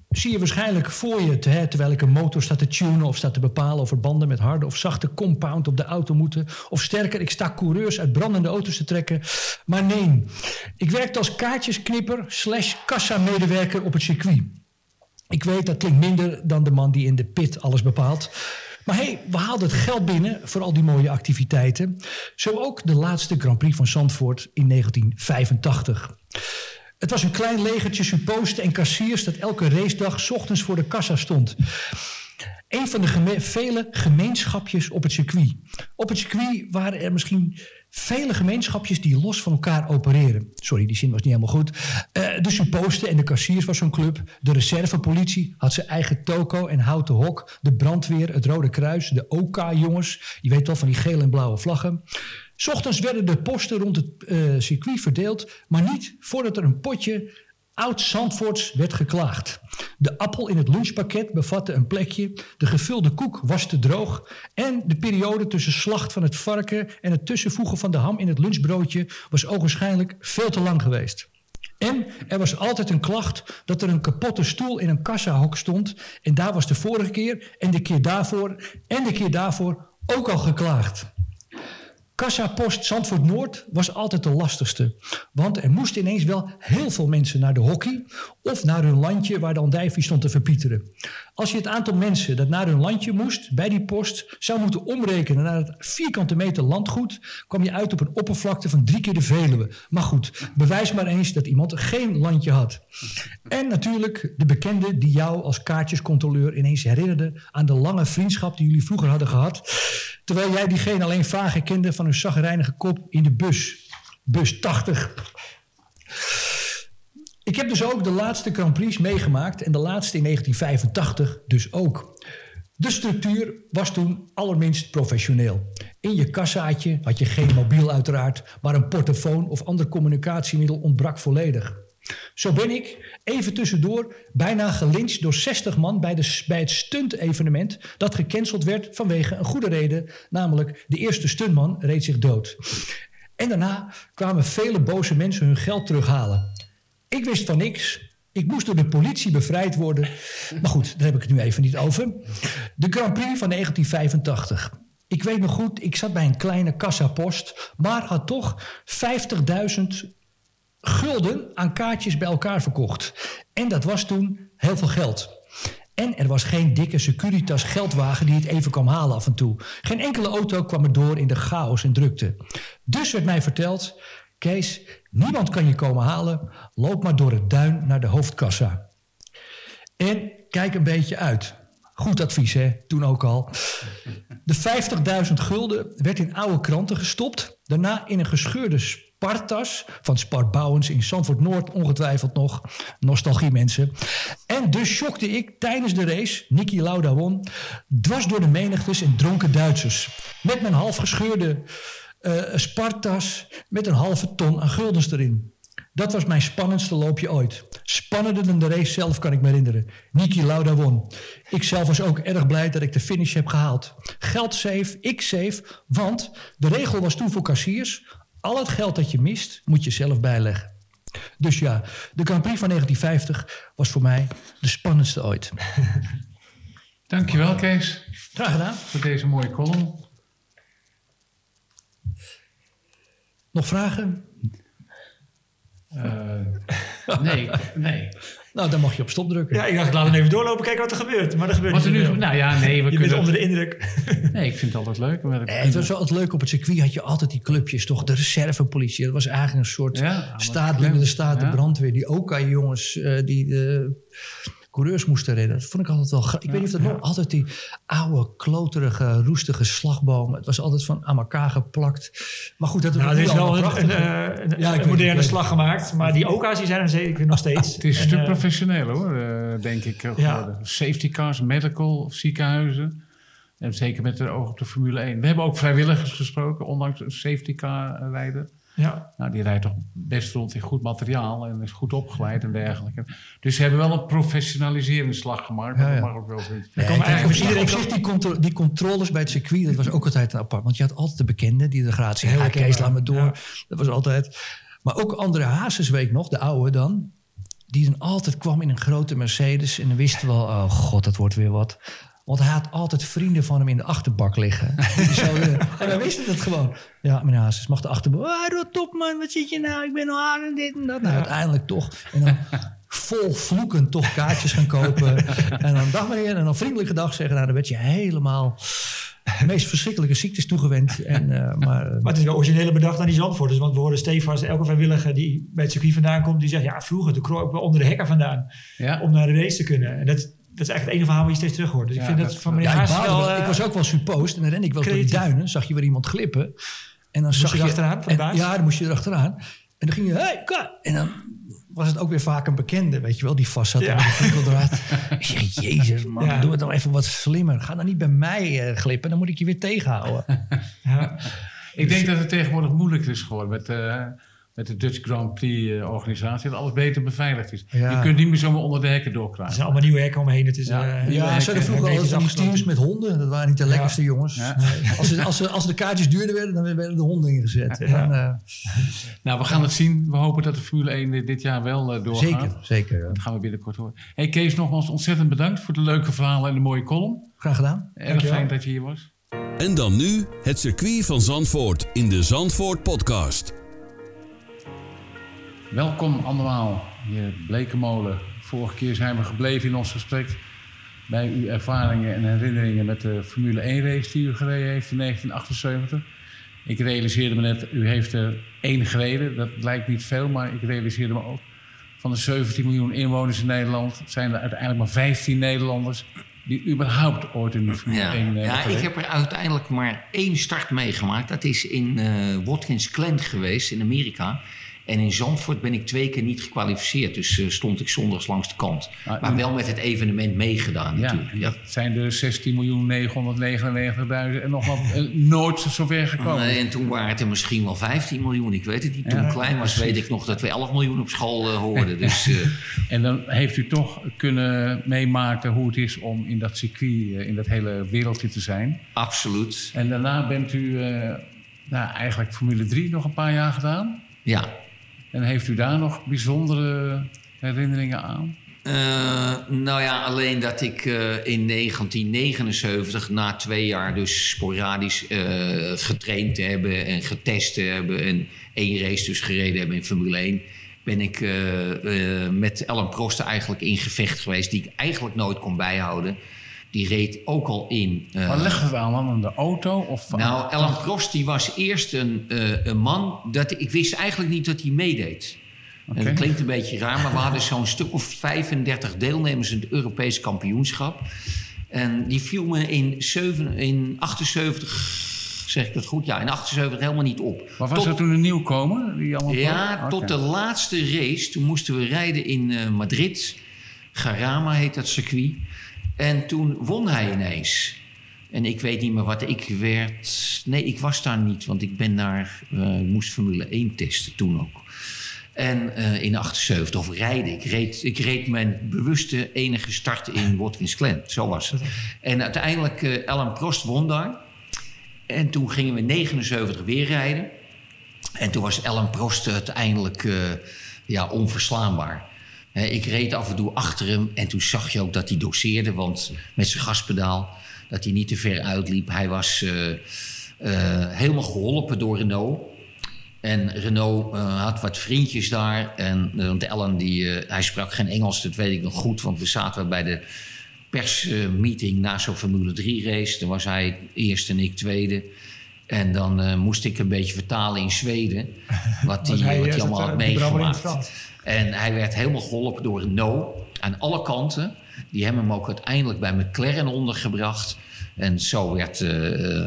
S5: zie je waarschijnlijk voor je, hè, terwijl ik een motor sta te tunen of sta te bepalen of er banden met harde of zachte compound op de auto moeten. Of sterker, ik sta coureurs uit brandende auto's te trekken. Maar nee, ik werkte als kaartjesknipper slash kassa-medewerker op het circuit. Ik weet, dat klinkt minder dan de man die in de pit alles bepaalt. Maar hey, we haalden het geld binnen voor al die mooie activiteiten. Zo ook de laatste Grand Prix van Zandvoort in 1985. Het was een klein legertje supposten en kassiers dat elke racedag ochtends voor de kassa stond. Een van de vele gemeenschapjes op het circuit. Op het circuit waren er misschien vele gemeenschapjes die los van elkaar opereren. Sorry, die zin was niet helemaal goed. Uh, de supposten en de kassiers was zo'n club. De reservepolitie had zijn eigen toko en houten hok. De brandweer, het Rode Kruis, de OK-jongens. je weet wel van die gele en blauwe vlaggen. Ochtends werden de posten rond het uh, circuit verdeeld, maar niet voordat er een potje oud Zandvoorts werd geklaagd. De appel in het lunchpakket bevatte een plekje, de gevulde koek was te droog en de periode tussen slacht van het varken en het tussenvoegen van de ham in het lunchbroodje was ogenschijnlijk veel te lang geweest. En er was altijd een klacht dat er een kapotte stoel in een kassahok stond. En daar was de vorige keer en de keer daarvoor en de keer daarvoor ook al geklaagd. Kassapost Zandvoort Noord was altijd de lastigste. Want er moesten ineens wel heel veel mensen naar de hockey of naar hun landje waar de andijvie stond te verpieteren. Als je het aantal mensen dat naar hun landje moest bij die post zou moeten omrekenen naar het vierkante meter landgoed, kwam je uit op een oppervlakte van drie keer de Veluwe. Maar goed, bewijs maar eens dat iemand geen landje had. En natuurlijk de bekende die jou als kaartjescontroleur ineens herinnerde aan de lange vriendschap die jullie vroeger hadden gehad. Terwijl jij diegene alleen vaag herkende van een zagrijnige kop in de bus. Bus 80. Ik heb dus ook de laatste Grand Prix meegemaakt en de laatste in 1985 dus ook. De structuur was toen allerminst professioneel. In je kassaatje had je geen mobiel uiteraard, maar een portofoon of ander communicatiemiddel ontbrak volledig. Zo ben ik, even tussendoor, bijna gelincht door 60 man bij, de, bij het stunt-evenement dat gecanceld werd vanwege een goede reden, namelijk de eerste stuntman reed zich dood. En daarna kwamen vele boze mensen hun geld terughalen. Ik wist van niks. Ik moest door de politie bevrijd worden. Maar goed, daar heb ik het nu even niet over. De Grand Prix van 1985. Ik weet nog goed, ik zat bij een kleine kassapost, maar had toch 50.000 gulden aan kaartjes bij elkaar verkocht. En dat was toen heel veel geld. En er was geen dikke Securitas geldwagen die het even kwam halen af en toe. Geen enkele auto kwam er door in de chaos en drukte. Dus werd mij verteld: Kees, niemand kan je komen halen. Loop maar door het duin naar de hoofdkassa. En kijk een beetje uit. Goed advies, hè? Toen ook al. De 50.000 gulden werd in oude kranten gestopt. Daarna in een gescheurde Spartas van Spart Bouwens in Zandvoort Noord, ongetwijfeld nog. Nostalgie mensen. En dus shockte ik tijdens de race, Niki Lauda won, dwars door de menigtes en dronken Duitsers. Met mijn half gescheurde uh, Spartas met een halve ton aan guldens erin. Dat was mijn spannendste loopje ooit. Spannender dan de race zelf kan ik me herinneren. Niki Lauda won. Ik zelf was ook erg blij dat ik de finish heb gehaald. Geld safe, ik safe, want de regel was toen voor kassiers... al het geld dat je mist, moet je zelf bijleggen. Dus ja, de Grand Prix van 1950 was voor mij de spannendste ooit.
S4: Dankjewel Kees.
S5: Graag gedaan.
S4: Voor deze mooie column.
S5: Nog vragen?
S4: Uh, nee, nee.
S5: Nou, dan mag je op stop drukken.
S6: Ja, ik dacht, laat hem even doorlopen, kijken wat er gebeurt. Maar er gebeurt
S4: wat er nu, Nou ja, nee, we
S6: je
S4: kunnen...
S6: bent onder de indruk.
S4: Nee, ik vind het altijd leuk. Maar
S5: nee, het was het leuke op het circuit had je altijd die clubjes, toch? De reservepolitie. Dat was eigenlijk een soort
S4: ja,
S5: staat binnen de staat, de brandweer. Die OK-jongens, uh, die de coureurs moesten redden. Dat vond ik altijd wel grappig. Ik weet niet of dat nog altijd die oude, kloterige, roestige slagbomen. Het was altijd van aan elkaar geplakt. Maar goed, dat
S6: nou, er is wel een, een, een, een, ja, een moderne slag gemaakt. Maar die OK's die zijn er zeker nog steeds.
S4: Het is een stuk professioneler hoor, uh, denk ik. Ja. Safety cars, medical, ziekenhuizen. En zeker met de oog op de Formule 1. We hebben ook vrijwilligers gesproken, ondanks een safety car rijder.
S6: Ja.
S4: Nou, die rijdt toch best rond in goed materiaal en is goed opgeleid en dergelijke. Dus ze hebben wel een professionaliseringsslag gemaakt. Ja, ja. Dat mag ook wel
S5: nee, eigenlijk iedereen op zich die, contro die, controles bij het circuit, dat was ook altijd een apart. Want je had altijd de bekende die de gratie. Ja, Kees, laat me door. Dat was altijd. Maar ook andere Hazes, weet ik nog, de oude dan. Die dan altijd kwam in een grote Mercedes. En dan wisten we wel, oh god, dat wordt weer wat. Want hij had altijd vrienden van hem in de achterbak liggen. En wij wisten het gewoon. Ja, meneer Hazes mag de achterbak. Ah, rot op man, wat zit je nou? Ik ben al aan en dit en dat. Nou, uiteindelijk toch. En dan vol vloeken toch kaartjes gaan kopen. en dan dag meneer, en dan vriendelijke dag zeggen. Nou, dan werd je helemaal de meest verschrikkelijke ziektes toegewend. En, uh, maar, uh,
S6: maar het is wel originele bedacht aan die Zandvoorters. Want we horen Stefans, elke vrijwilliger die bij het circuit vandaan komt... die zegt, ja, vroeger, toen kroop ik onder de hekken vandaan... Ja. om naar de race te kunnen. En dat, dat is eigenlijk het enige verhaal wat je steeds terug hoort. Dus ja, ik vind dat, dat van meneer ja,
S5: ik, wel, uh, ik was ook wel suppost. En dan ren ik wel creatief. door die duinen. Zag je weer iemand glippen. En dan
S6: moest
S5: zag
S6: je... erachteraan van de
S5: en, Ja, dan moest je erachteraan. En dan ging je... Hey, ka! En dan was het ook weer vaak een bekende, weet je wel, die vast zat ja. aan de prikkeldraad. ik zeg, jezus man, ja. doe het dan even wat slimmer. Ga dan niet bij mij uh, glippen, dan moet ik je weer tegenhouden.
S4: ja. Ik denk dat het tegenwoordig moeilijk is geworden met... Uh, met de Dutch Grand Prix uh, organisatie, dat alles beter beveiligd is. Ja. Je kunt niet meer zomaar onder de hekken doorkruipen.
S6: Er zijn allemaal nieuwe hekken omheen. Het is,
S5: ja, uh, ja ze hadden vroeger altijd die teams met honden. Dat waren niet de lekkerste jongens. Ja. Als, ze, als, ze, als de kaartjes duurder werden, dan werden de honden ingezet. En, uh,
S4: nou, we gaan het zien. We hopen dat de Formule 1 dit jaar wel doorgaat.
S5: Zeker, zeker.
S4: Dat gaan we binnenkort horen. Hey Kees, nogmaals ontzettend bedankt voor de leuke verhalen en de mooie column.
S5: Graag gedaan.
S4: Erg fijn dat je hier was.
S2: En dan nu het circuit van Zandvoort in de Zandvoort podcast.
S4: Welkom allemaal, hier Blekenmolen. Vorige keer zijn we gebleven in ons gesprek bij uw ervaringen en herinneringen met de Formule 1 race die u gereden heeft in 1978. Ik realiseerde me net, u heeft er één gereden. Dat lijkt niet veel, maar ik realiseerde me ook... van de 17 miljoen inwoners in Nederland... zijn er uiteindelijk maar 15 Nederlanders... die überhaupt ooit in de Formule
S7: ja.
S4: 1 uh,
S7: Ja, ik heb er uiteindelijk maar één start meegemaakt. Dat is in uh, Watkins Glen geweest in Amerika... En in Zandvoort ben ik twee keer niet gekwalificeerd. Dus uh, stond ik zondags langs de kant. Ah, maar wel met het evenement meegedaan natuurlijk.
S4: Ja, dat zijn de 16.999.000 en nog wat uh, nooit zover gekomen.
S7: Nee, en toen waren het er misschien wel 15 miljoen. Ik weet het niet. Toen ja, klein was, weet ik nog dat we 11 miljoen op school uh, hoorden. Dus,
S4: en dan heeft u toch kunnen meemaken hoe het is om in dat circuit, in dat hele wereldje te zijn.
S7: Absoluut.
S4: En daarna bent u nou, eigenlijk Formule 3 nog een paar jaar gedaan.
S7: Ja.
S4: En heeft u daar nog bijzondere herinneringen aan?
S7: Uh, nou ja, alleen dat ik uh, in 1979, na twee jaar dus sporadisch uh, getraind te hebben en getest te hebben en één race dus gereden hebben in Formule 1, ben ik met Ellen Prost eigenlijk in gevecht geweest, die ik eigenlijk nooit kon bijhouden. Die reed ook al in.
S4: Uh, maar leggen we aan aan de auto? Of
S7: nou, Ellen Prost die was eerst een, uh, een man. Dat, ik wist eigenlijk niet dat hij meedeed. En dat klinkt een beetje raar, maar we hadden zo'n stuk of 35 deelnemers in het Europees kampioenschap. En die viel me in, 7, in 78 zeg ik het goed? Ja, in 78 helemaal niet op.
S4: Maar was tot, er toen een nieuwkomer? Die allemaal
S7: ja, tot de laatste race. Toen moesten we rijden in uh, Madrid. Garama heet dat circuit. En toen won hij ineens. En ik weet niet meer wat ik werd. Nee, ik was daar niet, want ik ben naar. Uh, moest Formule 1 testen toen ook. En uh, in 78, of rijden. Ik reed, ik reed mijn bewuste enige start in Watkins Glen. Zo was het. En uiteindelijk, uh, Alan Prost won daar. En toen gingen we 79 weer rijden. En toen was Alan Prost uiteindelijk ja, onverslaanbaar. Ik reed af en toe achter hem en toen zag je ook dat hij doseerde, want met zijn gaspedaal, dat hij niet te ver uitliep. Hij was uh, uh, helemaal geholpen door Renault. En Renault had wat vriendjes daar. En want Ellen, die, hij sprak geen Engels, dat weet ik nog goed, want we zaten bij de persmeeting na zo'n Formule 3 race. Dan was hij eerste en ik tweede. En dan moest ik een beetje vertalen in Zweden. Wat hij, wat hij allemaal had meegemaakt. En hij werd helemaal geholpen door een no aan alle kanten. Die hebben hem ook uiteindelijk bij McLaren ondergebracht. En zo werd uh,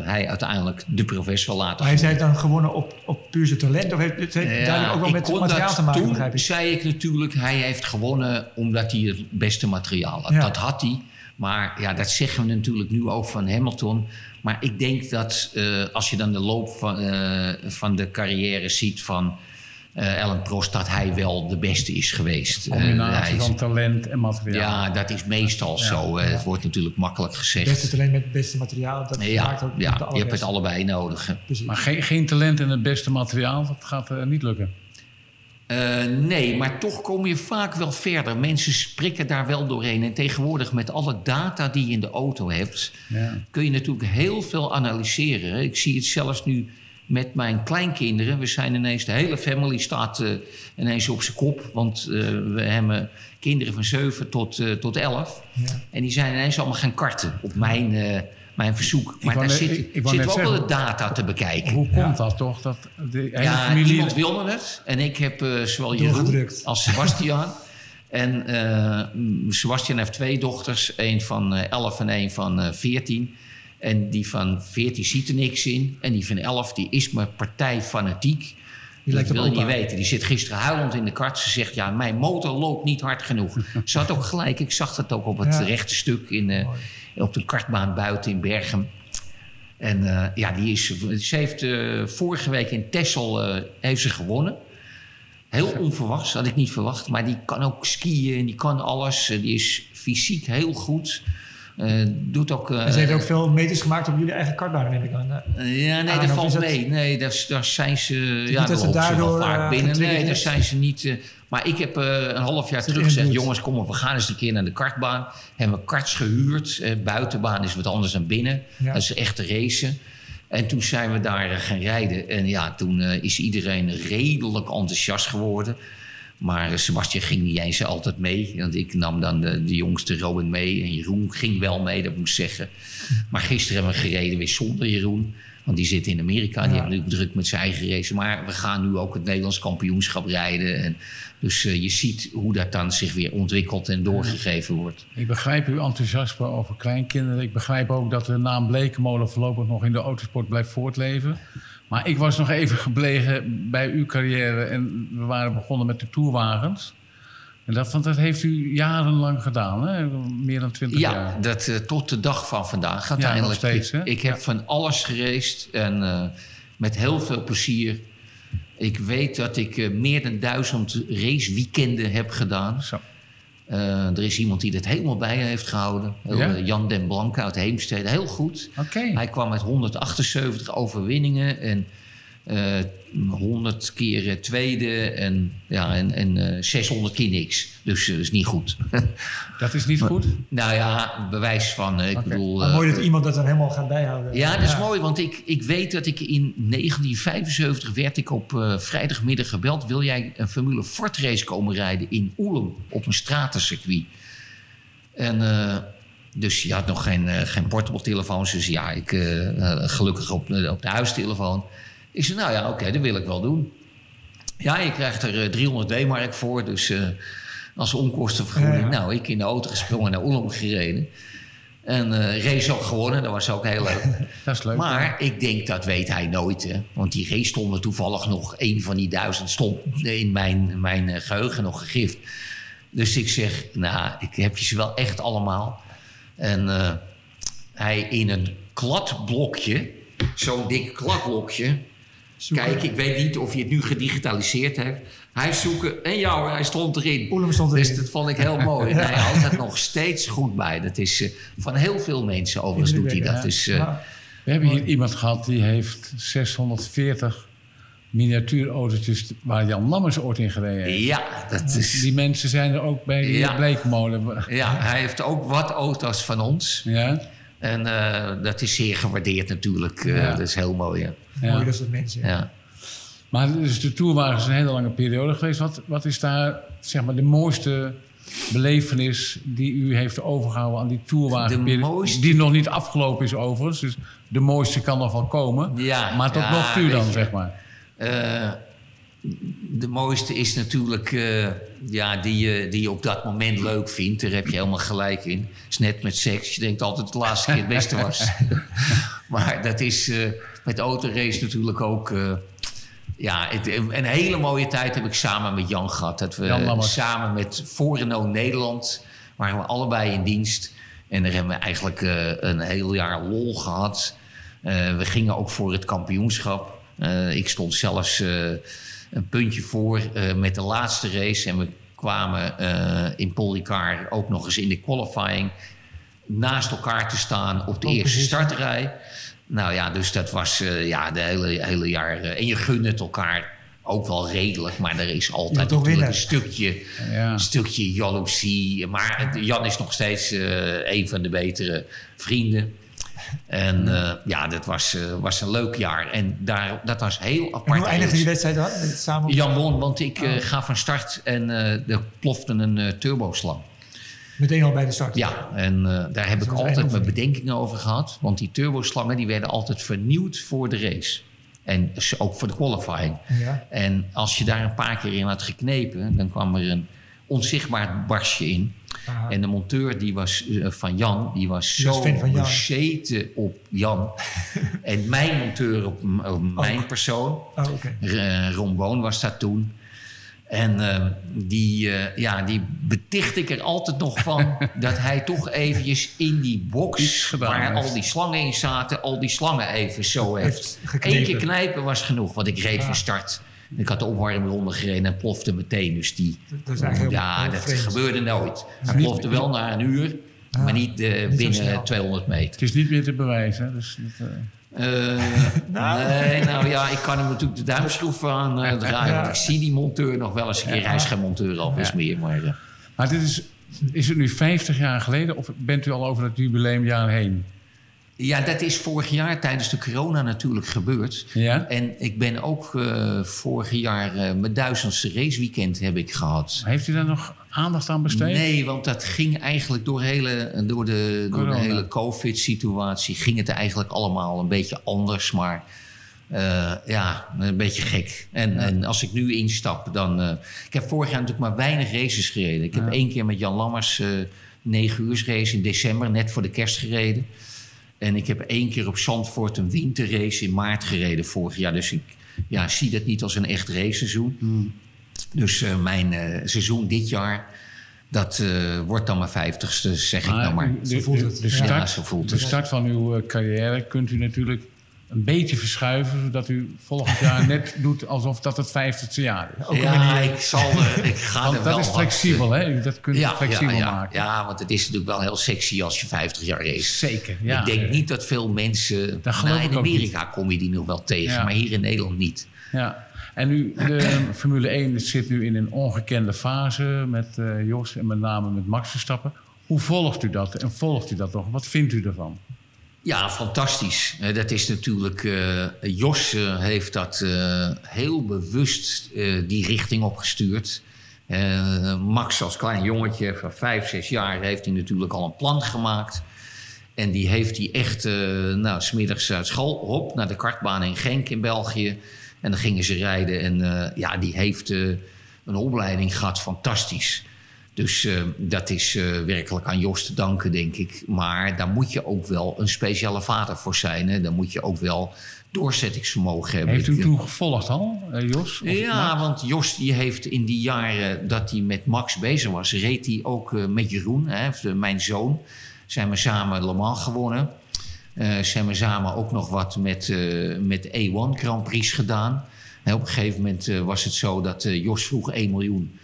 S7: hij uiteindelijk de professor later.
S6: Maar heeft hij dan gewonnen op, op puur zijn talent? Of heeft het heeft ja, ook wel met materiaal te maken?
S7: Toen zei ik natuurlijk, hij heeft gewonnen omdat hij het beste materiaal had. Ja. Dat had hij. Maar ja, dat zeggen we natuurlijk nu ook van Hamilton. Maar ik denk dat uh, als je dan de loop van, uh, van de carrière ziet van uh, Ellen Prost, dat hij wel de beste is geweest.
S4: combinatie van talent en materiaal.
S7: Ja, dat is meestal ja, zo. Ja. Het wordt natuurlijk makkelijk gezegd.
S6: Beste talent met het beste materiaal, dat
S7: ja,
S6: maakt ook
S7: ja, je hebt het allebei nodig.
S4: Maar geen, geen talent en het beste materiaal, dat gaat niet lukken.
S7: Uh, nee, maar toch kom je vaak wel verder. Mensen sprikken daar wel doorheen. En tegenwoordig met alle data die je in de auto hebt... Ja. kun je natuurlijk heel veel analyseren. Ik zie het zelfs nu met mijn kleinkinderen. We zijn ineens, de hele family staat uh, ineens op zijn kop. Want uh, we hebben kinderen van 7 tot, tot 11. Ja. En die zijn ineens allemaal gaan karten op mijn mijn verzoek. Maar daar zit, ik, ik zit ook wel de data te bekijken.
S4: Hoe komt ja. dat toch? Dat
S7: de hele ja, familie... iemand wilde het. En ik heb uh, zowel Jeroen als Sebastian. en uh, Sebastian heeft twee dochters. Een van uh, 11 en een van 14. En die van 14 ziet er niks in. En die van 11 die is maar partijfanatiek. Die dat wil je niet weten. Die zit gisteren huilend in de kart. Ze zegt, ja, mijn motor loopt niet hard genoeg. Ze had ook gelijk. Ik zag dat ook op het ja. rechte stuk in op de kartbaan buiten in Bergen. En uh, ja, die is, ze heeft uh, vorige week in Texel heeft ze gewonnen. Heel onverwachts, had ik niet verwacht. Maar die kan ook skiën en die kan alles. die is fysiek heel goed. Doet ook,
S6: en ze heeft ook veel meters gemaakt op jullie eigen kartbaan, neem ik aan.
S7: ja, nee, dat valt mee. Nee, daar, daar zijn ze... Ja, dat ze daardoor vaak binnen. Nee, daar zijn ze niet... Maar ik heb uh, een half jaar terug gezegd: jongens, kom op, we gaan eens een keer naar de kartbaan. Hebben we karts gehuurd. Uh, buitenbaan is wat anders dan binnen. Ja. Dat is echt racen. En toen zijn we daar uh, gaan rijden. En ja, toen is iedereen redelijk enthousiast geworden. Maar Sebastian ging niet eens altijd mee. Want ik nam dan de, de jongste Robin mee. En Jeroen ging wel mee, dat moet ik zeggen. Maar gisteren hebben we gereden weer zonder Jeroen. Want die zit in Amerika. Die ja. heeft nu druk met zijn eigen race. Maar we gaan nu ook het Nederlands kampioenschap rijden. En dus uh, je ziet hoe dat dan zich weer ontwikkelt en doorgegeven wordt.
S4: Ik begrijp uw enthousiasme over kleinkinderen. Ik begrijp ook dat de naam Blekenmolen voorlopig nog in de autosport blijft voortleven. Maar ik was nog even gebleven bij uw carrière en we waren begonnen met de tourwagens. En dat, want dat heeft u jarenlang gedaan, hè? meer dan twintig
S7: ja,
S4: jaar.
S7: Ja, dat uh, tot de dag van vandaag uiteindelijk.
S4: Ja, steeds, hè?
S7: Ik heb ja. van alles gereisd en uh, met heel veel plezier. Ik weet dat ik uh, meer dan duizend raceweekenden heb gedaan.
S4: Zo.
S7: Uh, er is iemand die dat helemaal bij heeft gehouden. Ja? Jan den Blanke uit Heemstede. Heel goed.
S4: Okay.
S7: Hij kwam met 178 overwinningen. En 100 keer tweede en, ja, en, en uh, 600 keer niks. Dus dat is niet goed.
S4: dat is niet maar, goed?
S7: Nou ja, bewijs van. Ik okay. bedoel,
S6: maar mooi dat iemand dat dan helemaal gaat bijhouden.
S7: Ja, dat is ja. mooi, want ik, ik weet dat ik in 1975 werd ik op uh, vrijdagmiddag gebeld. Wil jij een Formule Ford race komen rijden in Oelem op een stratencircuit? En uh, dus je had nog geen, geen portable telefoons. Dus ja, ik gelukkig op, op de huistelefoon. Ik zei, nou ja, oké, okay, dat wil ik wel doen. Ja, je krijgt er 300 D-mark voor. Dus als onkostenvergoeding. Nou, ik in de auto gesprongen naar Ulm gereden. En uh, race ook gewonnen, dat was ook heel leuk.
S4: dat is leuk.
S7: Maar ik denk dat weet hij nooit. Hè? Want die race stond er toevallig nog, een van die duizend stond in mijn, mijn eh, geheugen nog gegrift. Dus ik zeg, nou, ik heb je ze wel echt allemaal. En uh, hij in een kladblokje, zo'n dik kladblokje. Kijk, ik weet niet of je het nu gedigitaliseerd hebt. Hij zoeken en jou, hij stond erin.
S6: Stond erin.
S7: Dus dat vond ik heel mooi. En hij houdt het nog steeds goed bij. Dat is uh, van heel veel mensen, overigens doet hij dat. Dus, uh,
S4: We hebben hier iemand gehad die heeft 640 miniatuurautootjes waar Jan Lammers ooit in gereden heeft.
S7: Ja, dat is...
S4: Die mensen zijn er ook bij de ja. Bleekmolen.
S7: Ja, hij heeft ook wat auto's van ons.
S4: Ja.
S7: En uh, dat is zeer gewaardeerd natuurlijk. Ja. Dat is heel mooi. Ja.
S6: Mooi dat soort mensen.
S7: Ja.
S4: Maar dus de tourwagen is een hele lange periode geweest. Wat, wat is daar zeg maar, de mooiste belevenis die u heeft overgehouden aan die tourwagen?
S7: Mooiste...
S4: Die nog niet afgelopen is overigens. Dus de mooiste kan nog wel komen.
S7: Ja,
S4: maar tot
S7: ja,
S4: nog toe dan, zeg maar.
S7: Uh, de mooiste is natuurlijk uh, ja, die, je, die je op dat moment leuk vindt. Daar heb je helemaal gelijk in. Het is net met seks. Je denkt altijd dat het laatste keer het beste was. maar dat is uh, met autorace natuurlijk ook ja, het, een hele mooie tijd heb ik samen met Jan gehad. Dat we samen met Renault Nederland waren we allebei in dienst. En daar hebben we eigenlijk uh, een heel jaar lol gehad. Uh, we gingen ook voor het kampioenschap. Uh, ik stond zelfs een puntje voor met de laatste race. En we kwamen in Paul Ricard ook nog eens in de qualifying naast elkaar te staan op de oh, eerste startrij. Nou ja, dus dat was uh, ja, de hele, hele jaar. Uh, en je gunt het elkaar ook wel redelijk, maar er is altijd natuurlijk een stukje, ja. stukje jaloezie. Maar Jan is nog steeds uh, een van de betere vrienden. En ja, dat was, was een leuk jaar. En daar, dat was heel apart. En
S6: hoe eindigde die wedstrijd dan? Samen
S7: Jan won, want ik oh. ga van start en er plofte een turboslang.
S6: Meteen al bij de start?
S7: Ja, en uh, daar heb ik altijd mijn bedenkingen over gehad. Want die turboslangen die werden altijd vernieuwd voor de race. En ook voor de qualifying.
S6: Ja.
S7: En als je daar een paar keer in had geknepen... dan kwam er een onzichtbaar barstje in. Aha. En de monteur die was, uh, van Jan, die was zo bezeten op Jan. en mijn monteur op, op mijn persoon.
S6: Oh, okay.
S7: Ron Boon was dat toen. En uh, die, uh, ja, die beticht ik er altijd nog van dat hij toch eventjes in die box waar al die slangen in zaten, al die slangen even zo heeft. Eén keer knijpen was genoeg, want ik reed ja. van start. Ik had de opwarming gereden en plofte meteen. Dus die,
S6: dat is eigenlijk
S7: ja, dat vreemd. gebeurde nooit. Hij plofte wel na een uur, ja. maar niet, uh, niet binnen 200 meter.
S4: Het is niet meer te bewijzen. Dus dat,
S7: uh, nou. Nee, nou ja, ik kan hem natuurlijk de duimschroef aan uh, draaien. Ja. Ik zie die monteur nog wel eens een keer. Hij is geen monteur al eens meer. Maar, uh.
S4: maar dit is, is het nu 50 jaar geleden of bent u al over het jubileumjaar heen?
S7: Ja, dat is vorig jaar tijdens de corona natuurlijk gebeurd.
S4: Ja?
S7: En ik ben ook uh, vorig jaar uh, mijn duizendste raceweekend heb ik gehad.
S4: Heeft u daar nog aandacht aan besteed?
S7: Nee, want dat ging eigenlijk door, hele, door, de, door de hele COVID-situatie... ging het eigenlijk allemaal een beetje anders, maar... Uh, ja, een beetje gek. En, ja. en als ik nu instap, dan... ik heb vorig jaar natuurlijk maar weinig races gereden. Ik heb ja. één keer met Jan Lammers negen uur race in december, net voor de kerst gereden. En ik heb één keer op Zandvoort een winterrace in maart gereden vorig jaar. Dus ik ja, zie dat niet als een echt raceseizoen.
S4: Hmm.
S7: Dus uh, mijn uh, seizoen dit jaar, dat uh, wordt dan mijn vijftigste, zeg
S4: maar,
S7: ik nou maar.
S4: De, de, de, start,
S7: ja,
S4: de start van uw carrière kunt u natuurlijk een beetje verschuiven, zodat u volgend jaar net doet alsof dat het vijftigste jaar is.
S7: Ook ja, ik, zal, ik ga
S4: want
S7: er
S4: dat
S7: wel
S4: is flexibel, hè? Dat kunt u
S7: ja,
S4: flexibel
S7: ja, ja,
S4: maken.
S7: Ja, want het is natuurlijk wel heel sexy als je 50 jaar race.
S4: Zeker, ja.
S7: Ik denk niet dat veel mensen...
S4: Dat
S7: nou, in Amerika kom je die nog wel tegen,
S4: Ja.
S7: maar hier in Nederland niet.
S4: Ja. En nu, de Formule 1 zit nu in een ongekende fase met uh, Jos en met name met Max Verstappen. Hoe volgt u dat en volgt u dat nog? Wat vindt u ervan?
S7: Ja, fantastisch. Dat is natuurlijk. Uh, Jos uh, heeft dat heel bewust die richting opgestuurd. Max, als klein jongetje van vijf, zes jaar, heeft hij natuurlijk al een plan gemaakt. En die heeft hij echt, nou, smiddags uit school, hop, naar de kartbaan in Genk in België. En dan gingen ze rijden. En ja, die heeft een opleiding gehad, fantastisch. Dus dat is werkelijk aan Jos te danken, denk ik. Maar daar moet je ook wel een speciale vader voor zijn. Hè? Daar moet je ook wel doorzettingsvermogen hebben.
S4: Heeft u toen gevolgd al, Jos?
S7: Ja, want Jos die heeft in die jaren dat hij met Max bezig was... reed hij ook met Jeroen, hè, mijn zoon. Zijn we samen Le Mans gewonnen. Zijn we samen ook nog wat met, met E1 Grand Prix gedaan. En op een gegeven moment was het zo dat Jos vroeg 1 miljoen.